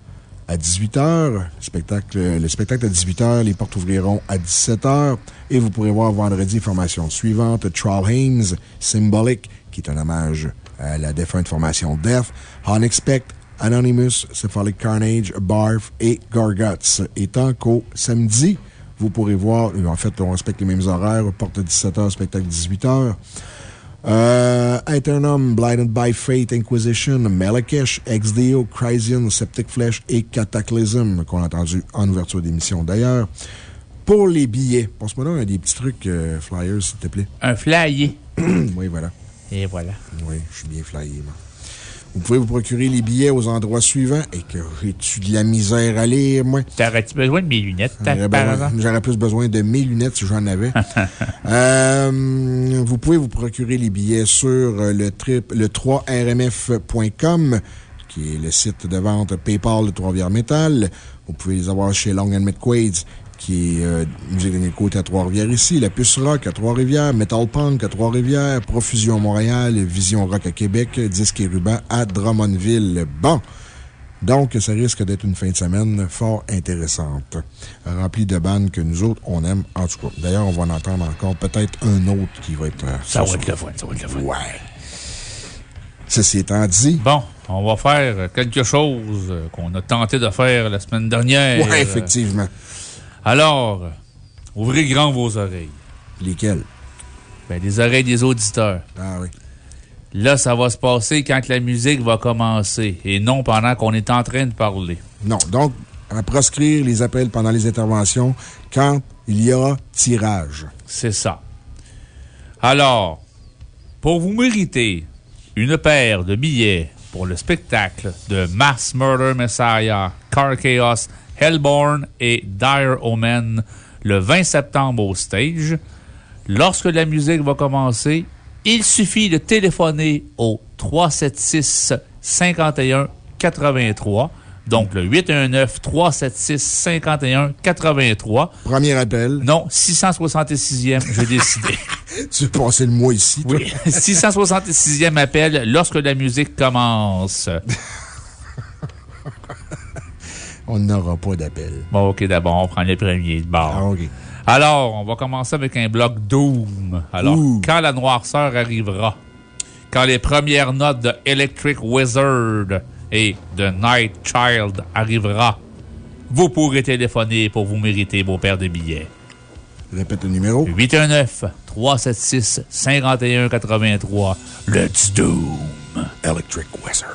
à 18h. Spectacle, le spectacle à 18h, les portes ouvriront à 17h. Et vous pourrez voir vendredi formation suivante Troll Haynes, Symbolic, qui est un hommage à la défunte formation Death, Unexpect, Anonymous, Cephalic Carnage, Barf et Garguts. Et tant qu'au samedi, vous pourrez voir, en fait, on respecte les mêmes horaires, porte à 17h, spectacle 18h. Euh, Blinded by Fate, Inquisition, Malakesh, XDO, Chrysian, Septic Flesh et Cataclysm, qu'on a entendu en ouverture d'émission d'ailleurs. Pour les billets, pense-moi là un des petits trucs euh, flyers, s'il te plaît. Un flyer. <clears throat> oui, voilà. Et voilà. Oui, je suis bien flyé, moi. Vous pouvez vous procurer les billets aux endroits suivants. Et que j'ai-tu de la misère à lire, moi? T'aurais-tu besoin de mes lunettes, J'aurais plus besoin de mes lunettes si j'en avais. <laughs> Euh, vous pouvez vous procurer les billets sur euh, le, trip, le 3rmf.com, qui est le site de vente PayPal de Trois-Rivières Métal. Vous pouvez les avoir chez Long and McQuaid's, qui est euh, Musique de côté à Trois-Rivières ici, La Puce Rock à Trois-Rivières, Metal Punk à Trois-Rivières, Profusion Montréal, Vision Rock à Québec, Disque et Ruban à Drummondville. Bon. Donc, ça risque d'être une fin de semaine fort intéressante, remplie de bandes que nous autres, on aime en tout cas. D'ailleurs, on va en entendre encore peut-être un autre qui va être. euh, Ça va être le fun, ça va être le fun. Ouais. Ceci étant dit. Bon, on va faire quelque chose qu'on a tenté de faire la semaine dernière. Ouais, effectivement. Alors, ouvrez grand vos oreilles. Lesquelles? Ben, les oreilles des auditeurs. Ah oui. Là, ça va se passer quand la musique va commencer et non pendant qu'on est en train de parler. Non. Donc, à proscrire les appels pendant les interventions quand il y aura tirage. C'est ça. Alors, pour vous mériter une paire de billets pour le spectacle de Mass Murder Messiah, Car Chaos, Hellborn et Dire Omen le 20 septembre au stage, lorsque la musique va commencer, il suffit de téléphoner au 376 51 83. Donc, le 819-376-51-83. Premier appel. Non, 666e, j'ai décidé. <laughs> Tu veux passer le mois ici, toi? Oui, 666e appel lorsque la musique commence. <laughs> On n'aura pas d'appel. Bon, OK, d'abord, on prend le premier de bord. Ah, OK. Alors, on va commencer avec un bloc Doom. Alors, Ouh. quand la noirceur arrivera, quand les premières notes de Electric Wizard et de Night Child arrivera, vous pourrez téléphoner pour vous mériter vos paires de billets. Répète le numéro. 819-376-5183. Let's Doom. Electric Wizard.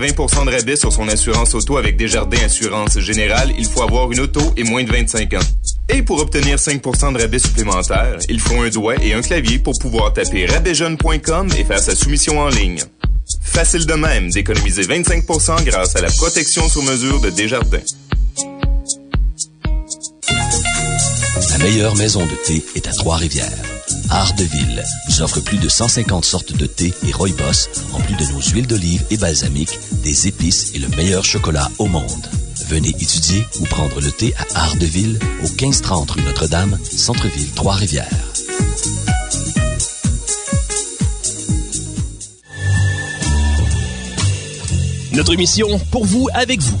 20% de rabais sur son assurance auto avec Desjardins Assurance Générale, il faut avoir une auto et moins de 25 ans. Et pour obtenir 5% de rabais supplémentaires, il faut un doigt et un clavier pour pouvoir taper rabaijeune.com et faire sa soumission en ligne. Facile de même d'économiser 25% grâce à la protection sur mesure de Desjardins. La meilleure maison de thé est à Trois-Rivières. Art de Ville nous offre plus de 150 sortes de thé et rooibos, en plus de nos huiles d'olive et balsamiques, des épices et le meilleur chocolat au monde. Venez étudier ou prendre le thé à Art de Ville, au 1530 rue Notre-Dame, Centre-Ville, Trois-Rivières. Notre mission, pour vous, avec vous.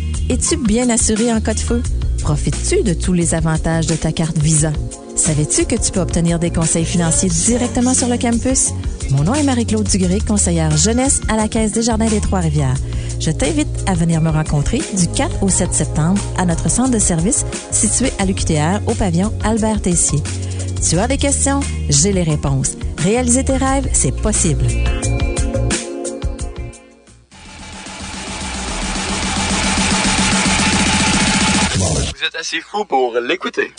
Es-tu bien assuré en cas de feu? Profites-tu de tous les avantages de ta carte Visa? Savais-tu que tu peux obtenir des conseils financiers directement sur le campus? Mon nom est Marie-Claude Dugré, conseillère jeunesse à la Caisse des Jardins des Trois-Rivières. Je t'invite à venir me rencontrer du 4 au 7 septembre à notre centre de service situé à l'UQTR au pavillon Albert Tessier. Tu as des questions? J'ai les réponses. Réaliser tes rêves, c'est possible. Assez fou pour l'écouter.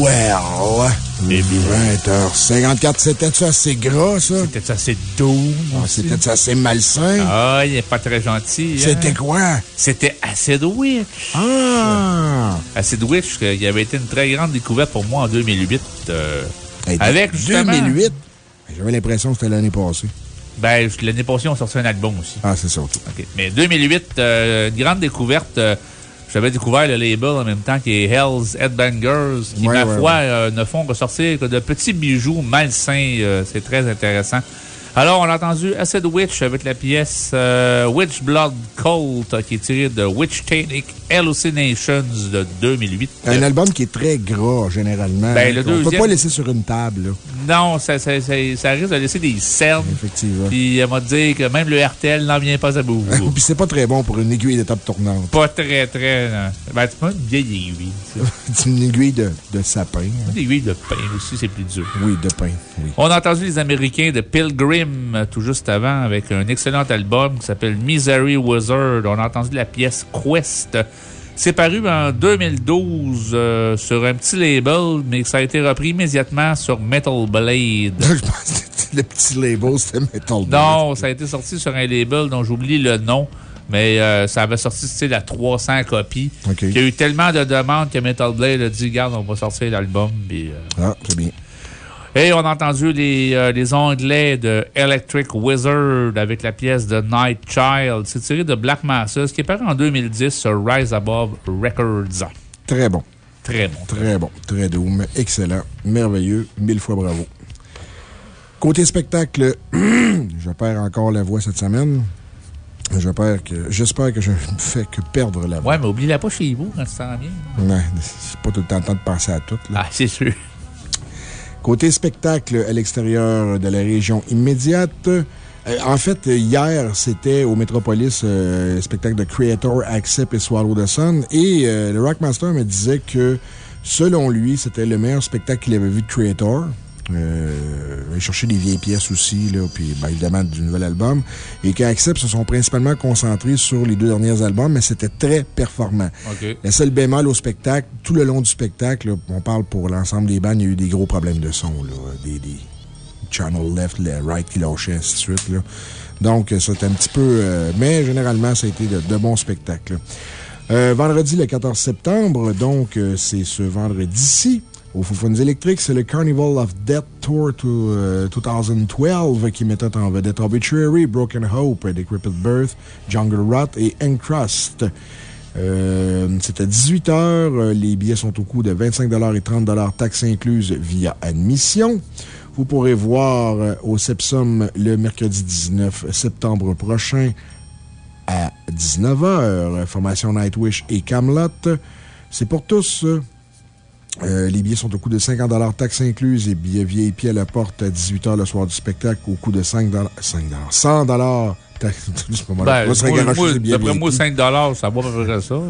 Well. Eh 20h54, c'était-tu assez gras, ça? C'était assez doux? Ah, C'était-tu assez malsain? Ah, il n'est pas très gentil. hein? C'était quoi? C'était Acid Witch. Ah! Acid Witch, euh, il avait été une très grande découverte pour moi en 2008. euh, Hey, avec justement- 2008? J'avais l'impression que c'était l'année passée. Ben, l'année passée, on sortait un album aussi. Ah, c'est ça. OK. OK. Mais 2008, euh, une grande découverte. euh, J'avais découvert le label en même temps qui est Hell's Headbangers, qui, Ouais, ma ouais, foi, ouais. euh, ne font ressortir que de petits bijoux malsains. euh, C'est très intéressant. Alors, on a entendu Acid Witch avec la pièce euh, Witch Blood Cult, qui est tirée de Witch Technic Hallucinations de 2008. Un album qui est très gras, généralement. Ben, le On peut deuxième- pas laisser sur une table, là. Non, ça, ça, ça, ça risque de laisser des cernes. Effectivement. Puis, elle m'a dit que même le RTL n'en vient pas à bout. <laughs> Puis c'est pas très bon pour une aiguille de table tournante. Pas très, très. euh, Ben, c'est pas une vieille aiguille. <laughs> C'est une aiguille de, de sapin. hein. Une aiguille de pain aussi, c'est plus dur. Oui, de pain. Oui. On a entendu les Américains de Pilgrim tout juste avant avec un excellent album qui s'appelle Misery Wizard. On a entendu la pièce Quest. C'est paru en 2012 euh, sur un petit label, mais ça a été repris immédiatement sur Metal Blade. <laughs> Je pense que le petit label, c'était Metal Blade. Non, ça a été sorti sur un label dont j'oublie le nom, mais euh, ça avait sorti style à 300 copies. Il y a eu tellement de demandes que Metal Blade a dit Regarde, on va sortir l'album. euh, Ah, c'est bien. Et on a entendu les, euh, les Anglais de Electric Wizard avec la pièce de Night Child. C'est tiré de Black Masses qui est paru en 2010 sur Rise Above Records. Très bon. Très bon. Très bon. Très doux. Excellent. Merveilleux. Mille fois bravo. Côté spectacle, <clears throat> je perds encore la voix cette semaine. Je perds que, j'espère que je ne fais que perdre la voix. Ouais, mais oubliez-la pas chez vous quand tu t'en viens. Ouais, c'est pas tout le temps le temps de penser à tout, là. Ah, c'est sûr. Côté spectacle à l'extérieur de la région immédiate, euh, en fait, hier, c'était au Metropolis, euh, le spectacle de Creator, Accept et Swallow. Et euh, le Rockmaster me disait que, selon lui, c'était le meilleur spectacle qu'il avait vu de Creator. Euh, il cherchait des vieilles pièces aussi, là, puis ben, évidemment du nouvel album. Et qu'Accept se sont principalement concentrés sur les deux derniers albums, mais c'était très performant. OK. Le seul bémol au spectacle, tout le long du spectacle, là, on parle pour l'ensemble des bandes, il y a eu des gros problèmes de son, là, des, des channel left, le right qui lâchaient, ainsi de suite. Là. Donc, euh, c'était un petit peu. euh, mais généralement, ça a été de, de bons spectacles. Euh, vendredi, le 14 septembre, donc, euh, c'est ce vendredi-ci. Au Foufounes électriques, c'est le Carnival of Death Tour to, euh, 2012 qui mettait en vedette Obituary, Broken Hope, Decrepit Birth, Jungle Rot et Encrust. Euh, à 18 h. Les billets sont au coût de 25 et 30 taxes incluses via admission. Vous pourrez voir euh, au Sepsum le mercredi 19 septembre prochain à 19h. Formation Nightwish et Camelot. C'est pour tous. Euh, les billets sont au coût de 50 taxes incluses et billets VIP à la porte à 18h le soir du spectacle au coût de 5 5 100 ben, moi, D'après moi, 5 ça va ça. <laughs>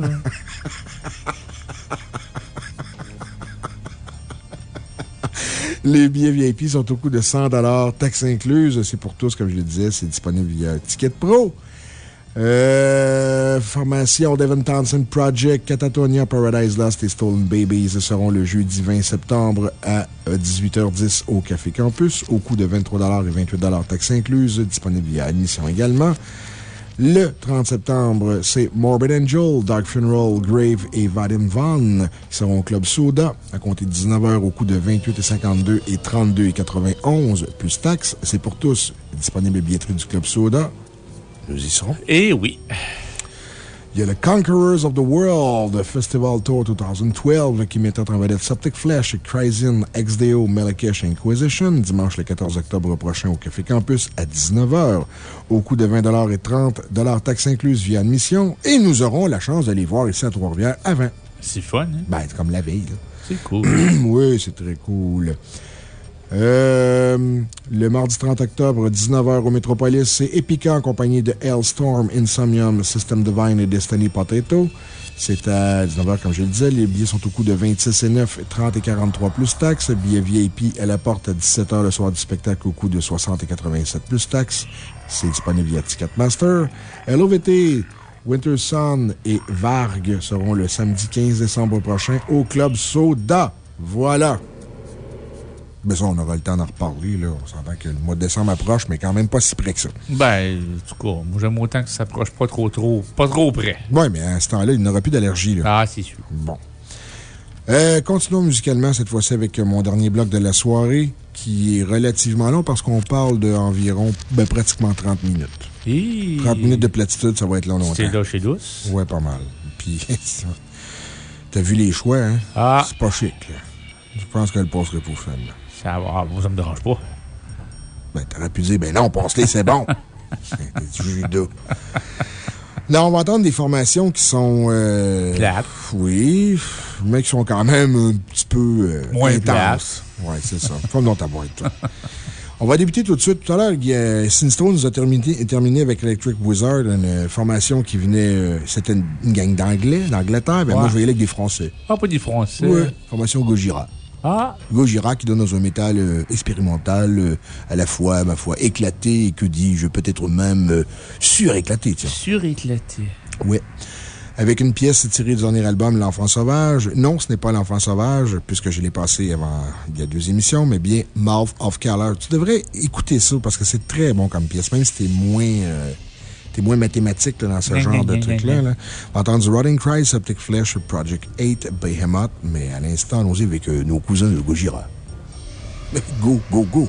Les billets VIP sont au coût de 100 taxes incluses. C'est pour tous, comme je le disais, c'est disponible via Ticket Pro. Euh, formation Devon Townsend Project, Catatonia, Paradise Lost et Stolen Babies seront le jeudi 20 septembre à 18h10 au Café Campus, au coût de 23 et 28 taxes incluses, disponible via admission également. Le 30 septembre, c'est Morbid Angel, Dark Funeral, Grave et Vadim Van qui seront au Club Soda à compter de 19h au coût de 28,52 et 32,91 plus taxes. C'est pour tous disponible billetterie du Club Soda. Nous y serons. Et oui. Il y a le Conquerors of the World Festival Tour 2012 qui met en vedette Septic Flesh, Cryzin, XDO, Malakesh Inquisition, dimanche le 14 octobre prochain au Café Campus à 19h, au coût de 20 et 30 taxes incluses via admission. Et nous aurons la chance d'aller voir ici à Trois-Rivières avant. C'est fun, hein? Ben, c'est comme la veille, C'est cool. <clears throat> oui, c'est très cool. Euh, le mardi 30 octobre, 19h au Métropolis, c'est Epica en compagnie de Hellstorm, Insomnium, System Divine et Destiny Potato. C'est à 19h, comme je le disais. Les billets sont au coût de 26 et 9, 30 et 43 plus taxes. Billets VIP à la porte à 17h le soir du spectacle au coût de 60 et 87 plus taxes. C'est disponible via Ticketmaster. LOVT, Winter Sun et Varg seront le samedi 15 décembre prochain au Club Soda. Voilà. Mais ça, on aura le temps d'en reparler, là. On s'entend que le mois de décembre approche, mais quand même pas si près que ça. Ben, en tout cas, moi, j'aime autant que ça s'approche pas trop, trop, pas trop près. Oui, mais à ce temps-là, il n'aura plus d'allergie. Ah, c'est sûr. Bon. Euh, continuons musicalement, cette fois-ci, avec mon dernier bloc de la soirée, qui est relativement long parce qu'on parle d'environ, ben, pratiquement 30 minutes. 30 minutes de platitude, ça va être long longtemps. C'est là chez douce? Ouais, pas mal. Puis, <laughs> t'as vu les choix, hein? Ah. C'est pas chic, là. Je pense qu'elle passerait pour femme, là. Ça, va, ça me dérange pas. Ben, t'aurais pu dire, ben non, passe-les, c'est bon. <laughs> c'est du judo. Là, on va entendre des formations qui sont. Euh, plates. Oui, mais qui sont quand même un petit peu. Euh, Moins intenses. Oui, c'est ça. Comme dans ta boîte, On va débuter tout de suite. Tout à l'heure, Sinstone nous a terminé, terminé avec Electric Wizard, une formation qui venait. Euh, c'était une, gang d'anglais, d'Angleterre. Ben, moi, je vais y aller avec des Français. Ah, pas des Français. Oui, formation Gojira. Ah! Gojira qui donne dans un métal euh, expérimental, euh, à la fois, ma foi, éclaté et que dis-je, peut-être même euh, suréclaté, tiens. Suréclaté. Oui. Avec une pièce tirée du dernier album, L'Enfant Sauvage. Non, ce n'est pas L'Enfant Sauvage, puisque je l'ai passé avant, il y a deux émissions, mais bien Mouth of Color. Tu devrais écouter ça parce que c'est très bon comme pièce, même si t'es moins t'es moins mathématique dans ce genre de truc-là. Là. On va entendre du Rotting Cry, Septic Flesh, Project 8, Behemoth, mais à l'instant, allons-y avec euh, nos cousins de Gojira. <laughs> Go, go, go!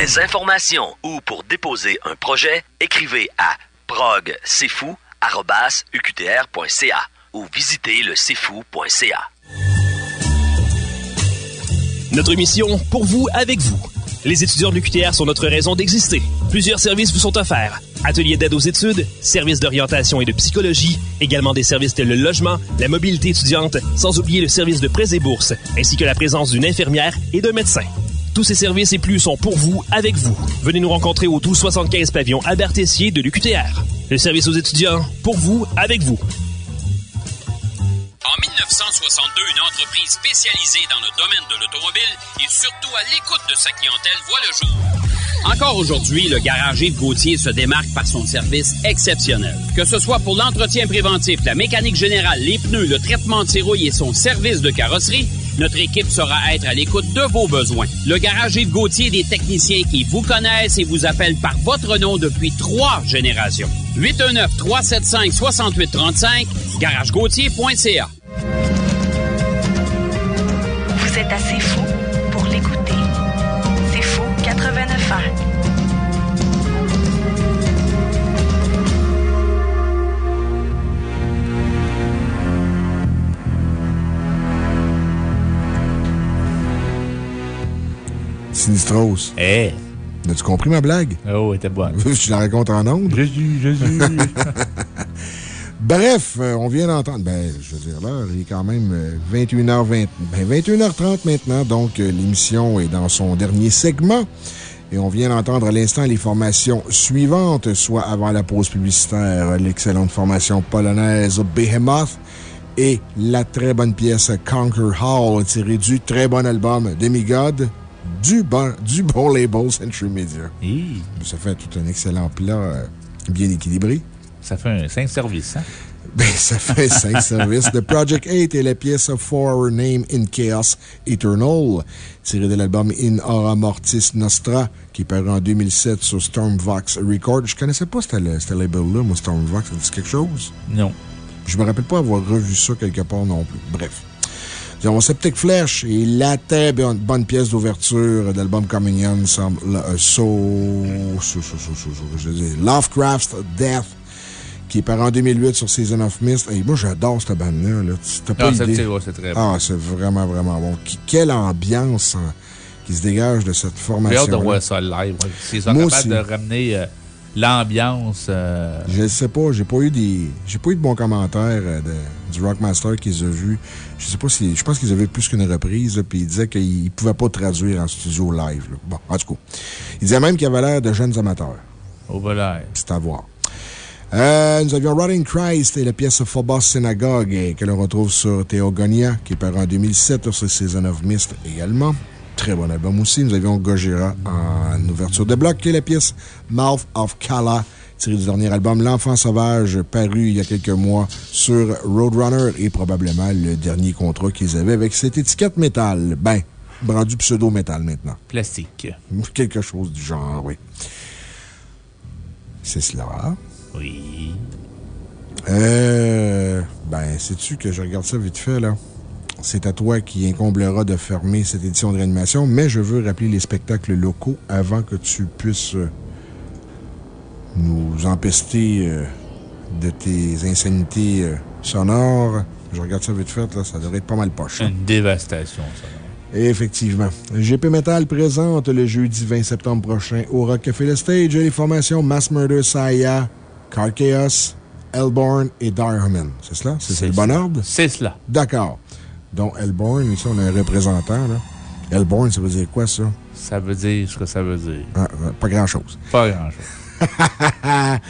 Des informations ou pour déposer un projet, écrivez à progcfou.ca ou visitez le cfou.ca. Notre mission, pour vous, avec vous. Les étudiants de l'UQTR sont notre raison d'exister. Plusieurs services vous sont offerts. Ateliers d'aide aux études, services d'orientation et de psychologie, également des services tels le logement, la mobilité étudiante, sans oublier le service de prêts et bourses, ainsi que la présence d'une infirmière et d'un médecin. Tous ces services et plus sont pour vous, avec vous. Venez nous rencontrer au 1275 pavillon Albert-Tessier de l'UQTR. Le service aux étudiants, pour vous, avec vous. En 1962, une entreprise spécialisée dans le domaine de l'automobile et surtout à l'écoute de sa clientèle voit le jour. Encore aujourd'hui, le garage Yves Gauthier se démarque par son service exceptionnel. Que ce soit pour l'entretien préventif, la mécanique générale, les pneus, le traitement de serrouille et son service de carrosserie, notre équipe saura être à l'écoute de vos besoins. Le garage Yves Gauthier des techniciens qui vous connaissent et vous appellent par votre nom depuis trois générations. 819-375-6835, garagegauthier.ca. Vous êtes assez fou Sinistros. Eh. As-tu compris ma blague? Oh, elle était bonne. <laughs> Je la raconte en ondes. Jésus, Jésus. <laughs> Bref, euh, on vient d'entendre, ben, je veux dire, là, il est quand même euh, 21h20, ben, 21h30 maintenant, donc euh, l'émission est dans son dernier segment. Et on vient d'entendre à l'instant les formations suivantes, soit avant la pause publicitaire, l'excellente formation polonaise Behemoth et la très bonne pièce Conquer Hall, tirée du très bon album Demigod du bon, du bon label Century Media. Ça fait tout un excellent plat euh, bien équilibré. Ça fait un 5 services, hein? Ben, ça fait <laughs> cinq services. The Project 8 est la pièce For Our Name in Chaos Eternal, tirée de l'album In Aura Mortis Nostra, qui est paru en 2007 sur Stormvox Records. Je connaissais pas ce label-là, moi, Stormvox. Ça dit quelque chose? Non. Je me rappelle pas avoir revu ça quelque part non plus. Bref. Avons Septic Flesh et la très bonne, bonne pièce d'ouverture de l'album Communion, some, euh, so, so, so, so, so, so, je dire, Lovecraft's Death qui est paru en 2008 sur Season of Mist. Et moi, j'adore cette bande-là. Là. Pas Ah, c'est- idée. ouais, très. Ah, c'est vraiment, vraiment bon. Quelle ambiance hein, qui se dégage de cette J'ai formation. hâte de voir ça live. S'ils sont capables de ramener euh, l'ambiance. euh, Je ne sais pas, j'ai pas eu des. J'ai pas eu de bons commentaires euh, de- du Rockmaster qu'ils ont vu. Je sais pas si. Je pense qu'ils avaient plus qu'une reprise, puis ils disaient qu'ils pouvaient pas traduire en studio live. là. Bon, en tout cas. Ils disaient même qu'il avait l'air de jeunes amateurs. Au volaille. C'est à voir. Euh, nous avions Rotting Christ et la pièce Phobos Synagogue, que l'on retrouve sur Théogonia, qui est paru en 2007 sur Season of Mist également. Très bon album aussi. Nous avions Gojira en ouverture de bloc, et la pièce Mouth of Kala, tirée du dernier album L'Enfant Sauvage, paru il y a quelques mois sur Roadrunner, et probablement le dernier contrat qu'ils avaient avec cette étiquette métal. Ben, rendu pseudo-métal maintenant. Plastique. Quelque chose du genre, oui. C'est cela. Oui. Euh. Ben, sais-tu que je regarde ça vite fait, là? C'est à toi qui incomblera de fermer cette édition de réanimation, mais je veux rappeler les spectacles locaux avant que tu puisses euh, nous empester euh, de tes insanités euh, sonores. Je regarde ça vite fait, là, ça devrait être pas mal poche. hein? Une dévastation, ça. Effectivement. GP Metal présente le jeudi 20 septembre prochain au Rock Café Le Stage les formations Mass Murder, Saya, Car Chaos, Elborn et Direman. C'est cela? C'est le bon ordre? C'est cela. D'accord. Donc, Elborn, ici, on a un représentant, là. Elborn, ça veut dire quoi, ça? Ça veut dire ce que ça veut dire. Ah, pas grand-chose. Pas grand-chose. <laughs>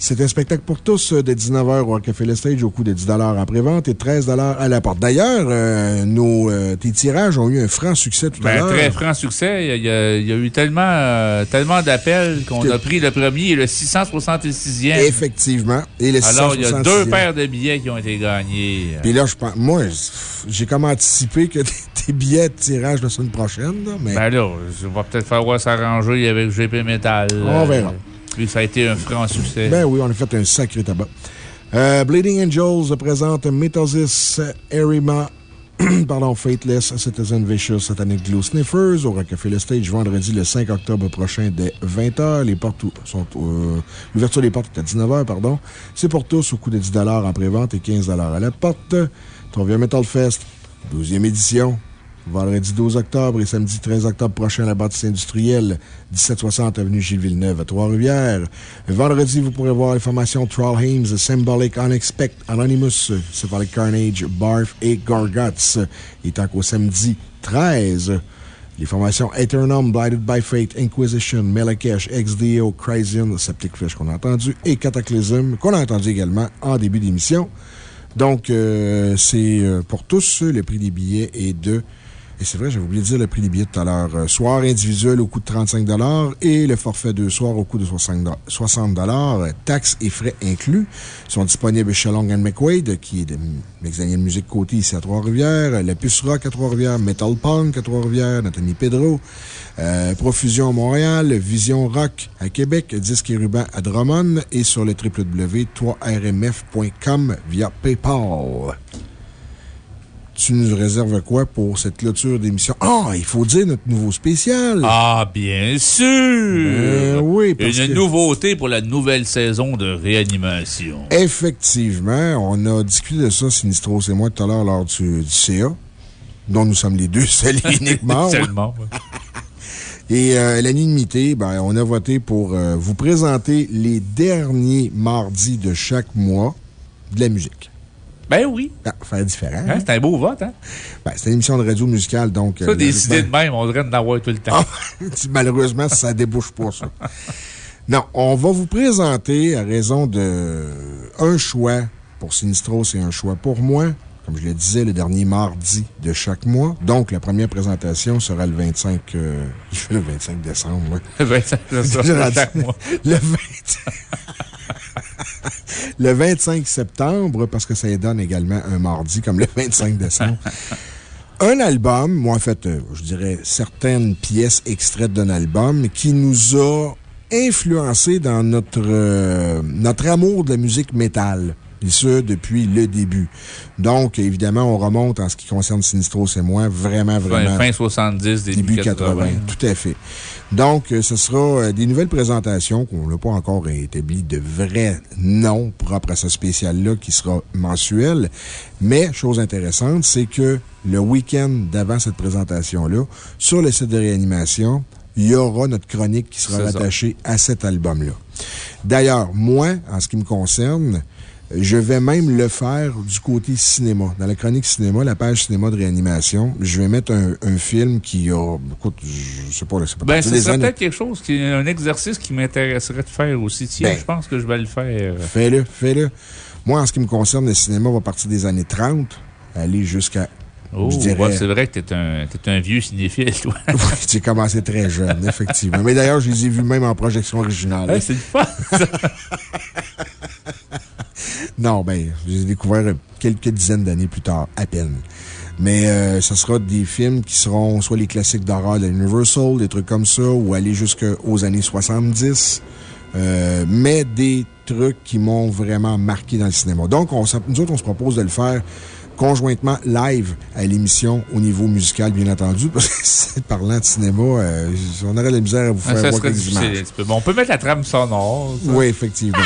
C'est un spectacle pour tous euh, de 19h au Café Stage au coût de 10 en pré-vente et 13 à la porte. D'ailleurs, euh, nos, euh, tes tirages ont eu un franc succès tout à Ben, l'heure. très franc succès. Il y a, il y a eu tellement, tellement d'appels qu'on Que- a pris le premier et le 666e. Effectivement. Et le Alors, il y a 666e. deux paires de billets qui ont été gagnés. Puis là, je pense, moi, j'ai comme anticipé que <laughs> tes billets de tirage la semaine prochaine, là, mais. Ben là, je vais peut-être falloir s'arranger avec GP Metal. On verra. Ça a été un franc succès. Ben oui, on a fait un sacré tabac. Euh, Bleeding Angels présente Metasis Erima, <clears throat> pardon, Fateless, Citizen Vicious, Satanic Glue Sniffers au Rockefeller Le Stage vendredi le 5 octobre prochain dès 20h. Les portes sont, euh, l'ouverture des portes est à 19h, pardon. C'est pour tous au coût de 10 en pré-vente et 15 à la porte. Ton Metal Fest, 12e édition. Vendredi 12 octobre et samedi 13 octobre prochain à la bâtisse industrielle, 1760 avenue Gilles Villeneuve à Trois-Rivières. Vendredi, vous pourrez voir les formations Trollheims, Symbolic, Unexpect, Anonymous, Symbolic Carnage, Barf et Gorguts. Et tant qu'au samedi 13, les formations Eternum, Blinded by Fate, Inquisition, Melakesh, XDO, Chrysian, Septic Fish qu'on a entendu et Cataclysm qu'on a entendu également en début d'émission. Donc, euh, c'est euh, pour tous. Le prix des billets est de. Et c'est vrai, j'avais oublié de dire le prix des billets tout à l'heure. Euh, Soir individuel au coût de 35 et le forfait deux soirs au coût de 60 euh, Taxes et frais inclus sont disponibles chez Long McQuaid, qui est de Mezzanine de musique côté ici à Trois-Rivières, La Puce Rock à Trois-Rivières, Metal Punk à Trois-Rivières, Nathalie Pedro, euh, Profusion à Montréal, Vision Rock à Québec, Disque et Ruban à Drummond et sur le www.3rmf.com via PayPal. Tu nous réserves quoi pour cette clôture d'émission? Ah, il faut dire notre nouveau spécial. Ah, bien sûr! Ben oui, parce Une que- nouveauté pour la nouvelle saison de réanimation. Effectivement, on a discuté de ça, Sinistros et moi, tout à l'heure lors du, du CA, dont nous sommes les deux seuls et uniques membres. Seulement. <laughs> Et euh, l'unanimité, ben, on a voté pour euh, vous présenter les derniers mardis de chaque mois de la musique. Ben oui. Ah, faire différent. Hein, c'est un beau vote, hein? Ben, c'est une émission de radio musicale, donc. Ça, euh, idées de même, on devrait en avoir tout le temps. Ah, <laughs> Malheureusement, ça débouche pas, ça. Non, on va vous présenter, à raison de un choix pour Sinistros et un choix pour moi, comme je le disais, le dernier mardi de chaque mois. Donc, la première présentation sera le 25, euh, <laughs> le 25 décembre, ouais. Le 25 décembre, <laughs> chaque mois. Le 20 <laughs> le 25 septembre, parce que ça donne également un mardi, comme le 25 décembre. Un album, moi, en fait, euh, je dirais certaines pièces extraites d'un album qui nous a influencé dans notre, euh, notre amour de la musique métal. Et ce, depuis le début. Donc, évidemment, on remonte en ce qui concerne Sinistros et moi, vraiment, vraiment. Fin 70, début, 80. Tout à fait. Donc, euh, ce sera euh, des nouvelles présentations qu'on n'a pas encore établi de vrais noms propres à ce spécial-là qui sera mensuel. Mais, chose intéressante, c'est que le week-end d'avant cette présentation-là, sur le site de réanimation, il y aura notre chronique qui sera ça. rattachée à cet album-là. D'ailleurs, moi, en ce qui me concerne, je vais même le faire du côté cinéma. Dans la chronique cinéma, la page cinéma de réanimation, je vais mettre un, un film qui a, écoute, je sais pas, c'est pas Ben, parti ce des serait années. peut-être quelque chose, qui, un exercice qui m'intéresserait de faire aussi. Tiens, Ben. je pense que je vais le faire. Fais-le, fais-le. Moi, en ce qui me concerne, le cinéma va partir des années 30, aller jusqu'à. Oh, ouais, c'est vrai que t'es un, t'es un vieux cinéphile, toi. <laughs> Oui, j'ai commencé très jeune, effectivement. Mais d'ailleurs, je les ai vus même en projection originale. C'est le fun, ça. <laughs> <laughs> Non, ben, je les ai découverts quelques dizaines d'années plus tard, à peine. Mais euh, ce sera des films qui seront soit les classiques d'horreur de Universal, des trucs comme ça, ou aller jusqu'aux années 70. euh, mais des trucs qui m'ont vraiment marqué dans le cinéma. Donc, on, nous autres, on se propose de le faire conjointement live à l'émission au niveau musical, bien entendu, <laughs> parce que c'est parlant de cinéma, euh, on aurait de la misère à vous Ah, faire voir difficile images. Bon, on peut mettre la trame sonore. ça. Oui, effectivement.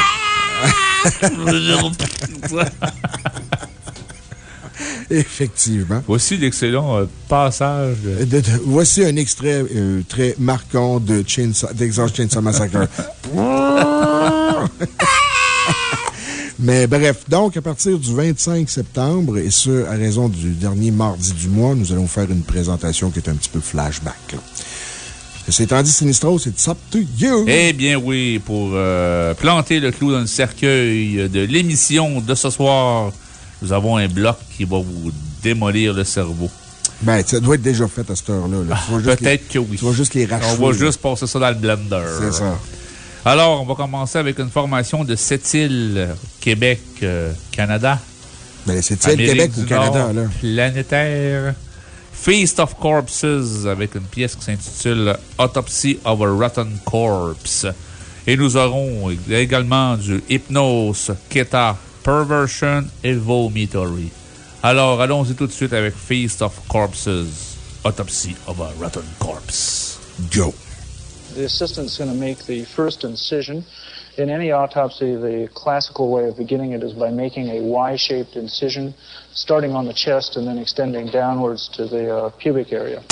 <laughs> Effectivement. Voici l'excellent euh, passage. de- De- de- voici un extrait euh, très marquant de Chainsaw, Texas Chainsaw Massacre. <laughs> Mais bref, donc, à partir du 25 septembre, et ce, à raison du dernier mardi du mois, nous allons faire une présentation qui est un petit peu flashback. C'est étant dit, Sinistro, c'est up to you. Eh bien oui, pour euh, planter le clou dans le cercueil de l'émission de ce soir, nous avons un bloc qui va vous démolir le cerveau. Ben, ça doit être déjà fait à cette heure-là. Peut-être que oui. Tu vas juste les racheter. On va juste passer ça dans le blender. C'est ça. Alors, on va commencer avec une formation de sept îles, Québec, euh, Canada. Ben, c'est îles, Québec ou Canada, là? Planétaire. Feast of Corpses avec une pièce qui s'intitule Autopsy of a Rotten Corpse. Et nous aurons également du Hypnose, Keta, Perversion et Vomitory. Alors, allons-y tout de suite avec Feast of Corpses, Autopsy of a Rotten Corpse. Go! The assistant's going to make the first incision. In any autopsy, the classical way of beginning it is by making a Y-shaped incision, starting on the chest and then extending downwards to the uh, pubic area.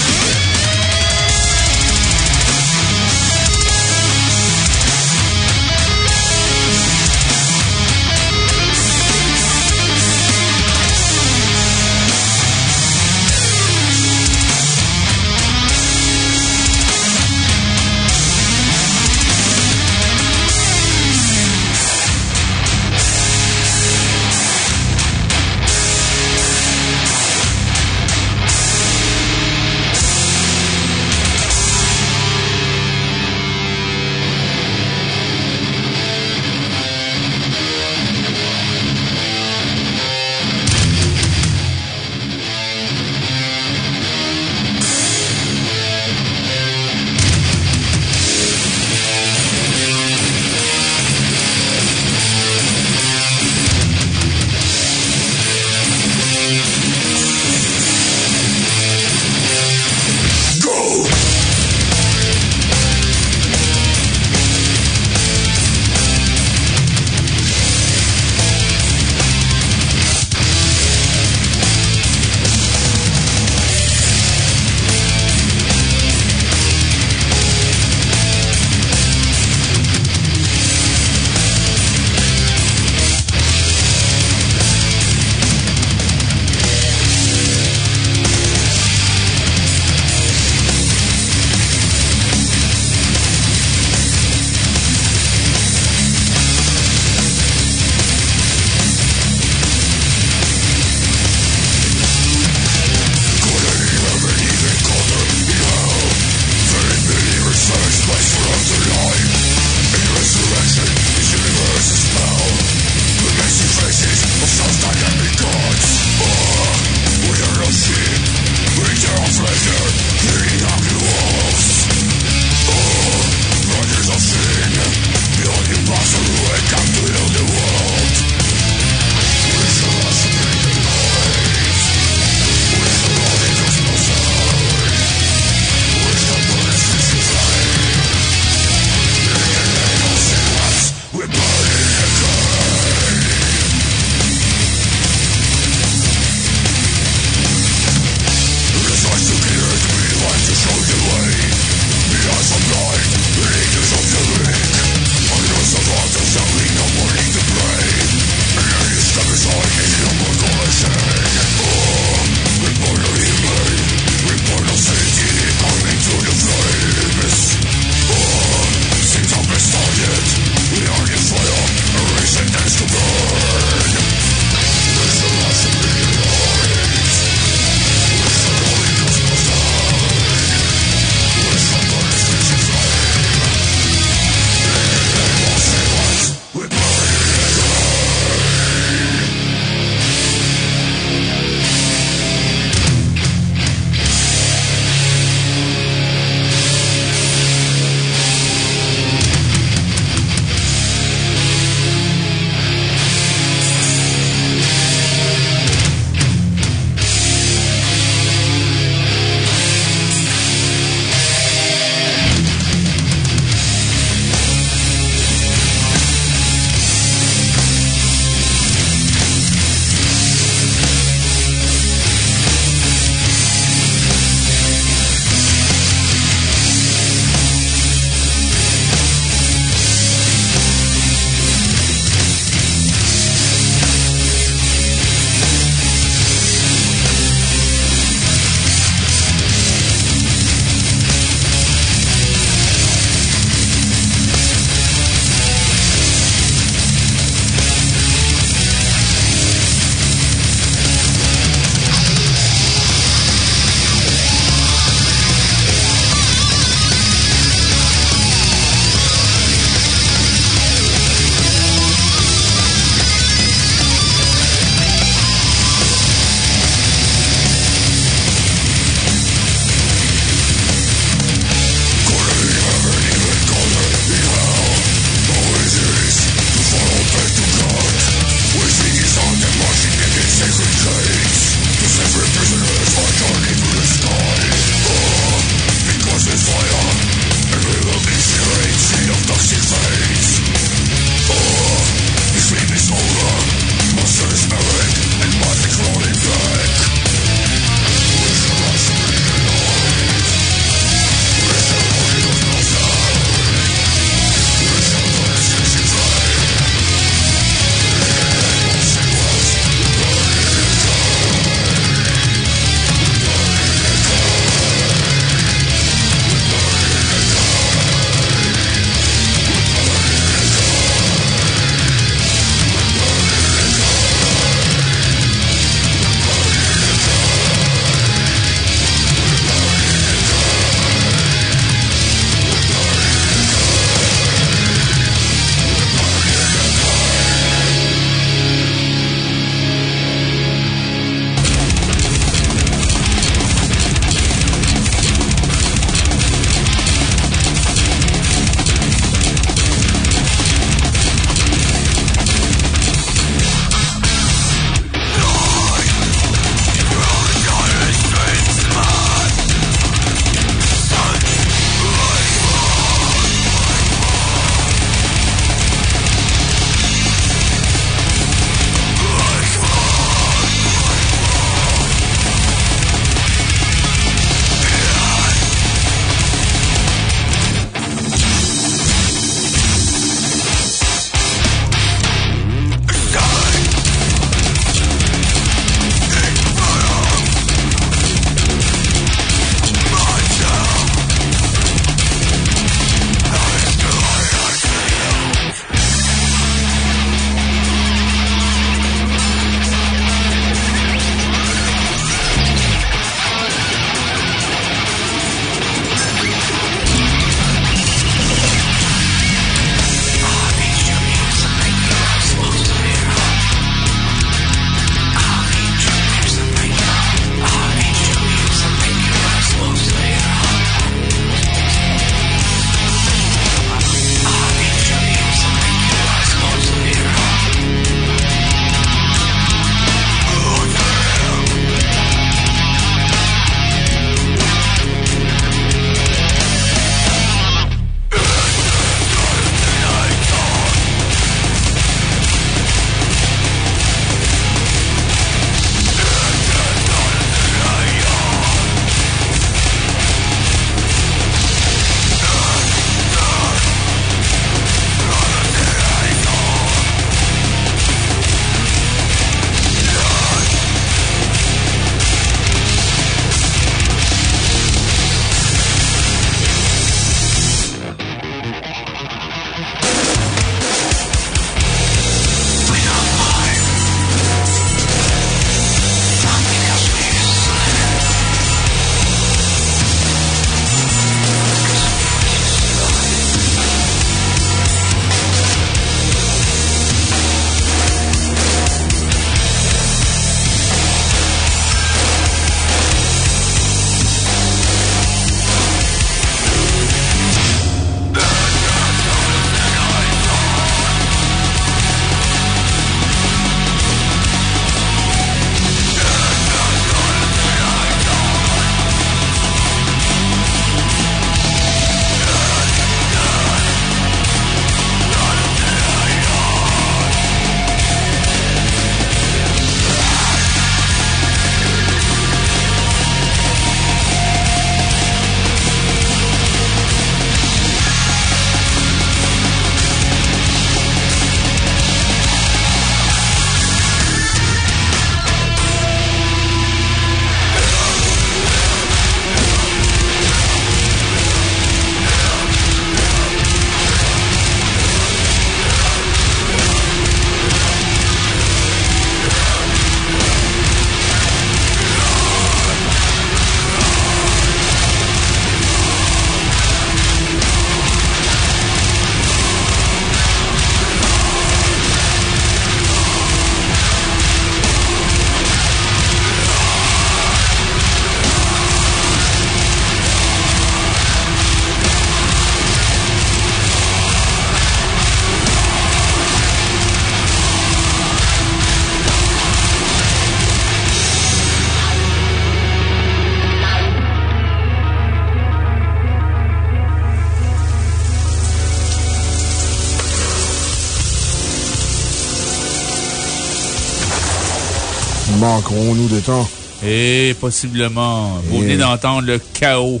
Et possiblement. Vous venez d'entendre le chaos.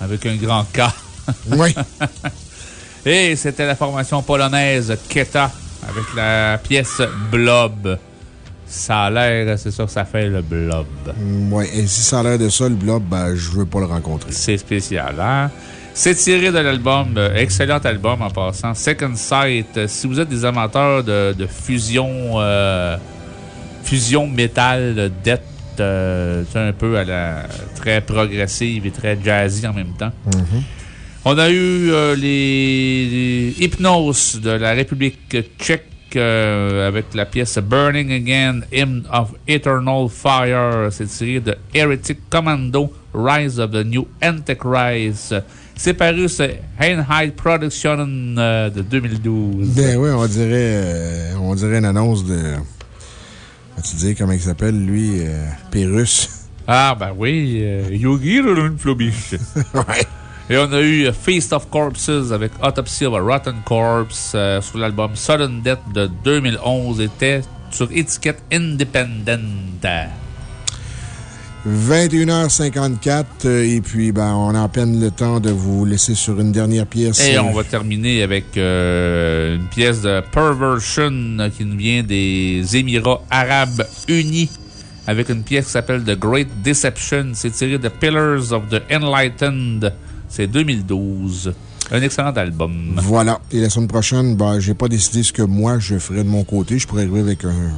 Avec un grand K. <laughs> Oui. Et c'était la formation polonaise Keta avec la pièce Blob. Ça a l'air, c'est sûr, ça fait le blob. Ouais, et si ça a l'air de ça, le blob, ben, je veux pas le rencontrer. C'est spécial, hein? C'est tiré de l'album, euh, excellent album en passant, Second Sight. Si vous êtes des amateurs de, de fusion, euh, fusion métal, death, euh, un peu à la très progressive et très jazzy en même temps. On a eu euh, les, les Hypnos de la République tchèque euh, avec la pièce Burning Again, Hymn of Eternal Fire. C'est tiré de Heretic Commando, Rise of the New Antichrist. C'est paru sur Einheit Production euh, de 2012. Ben oui, on dirait, on dirait une annonce de. Vas-tu dire comment il s'appelle, lui? Euh, Pérus? Ah, ben oui, euh, Yogi Flobiche. <laughs> ouais. Et on a eu Feast of Corpses avec Autopsy of a Rotten Corpse euh, sur l'album Sudden Death de 2011. était sur étiquette Independent. 21h54, euh, et puis, ben, on a à peine le temps de vous laisser sur une dernière pièce. Et euh, on va terminer avec euh, une pièce de Perversion qui nous vient des Émirats Arabes Unis avec une pièce qui s'appelle The Great Deception. C'est tiré de Pillars of the Enlightened. C'est 2012. Un excellent album. Voilà. Et la semaine prochaine, ben, j'ai pas décidé ce que moi je ferais de mon côté. Je pourrais arriver avec un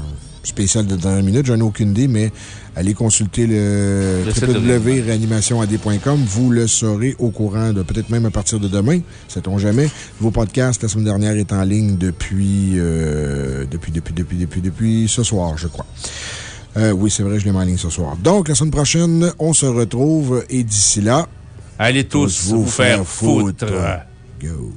spécial de dernière minute. J'en ai aucune idée, mais allez consulter le, Le www.réanimationad.com. Vous le saurez au courant de peut-être même à partir de demain. Sait-on jamais. Vos podcasts, la semaine dernière, est en ligne depuis, euh, depuis, depuis, depuis, depuis, depuis ce soir, je crois. Euh, oui, c'est vrai, je l'ai mis en ligne ce soir. Donc, la semaine prochaine, on se retrouve et d'ici là, Allez tous vous, faire foutre. Go.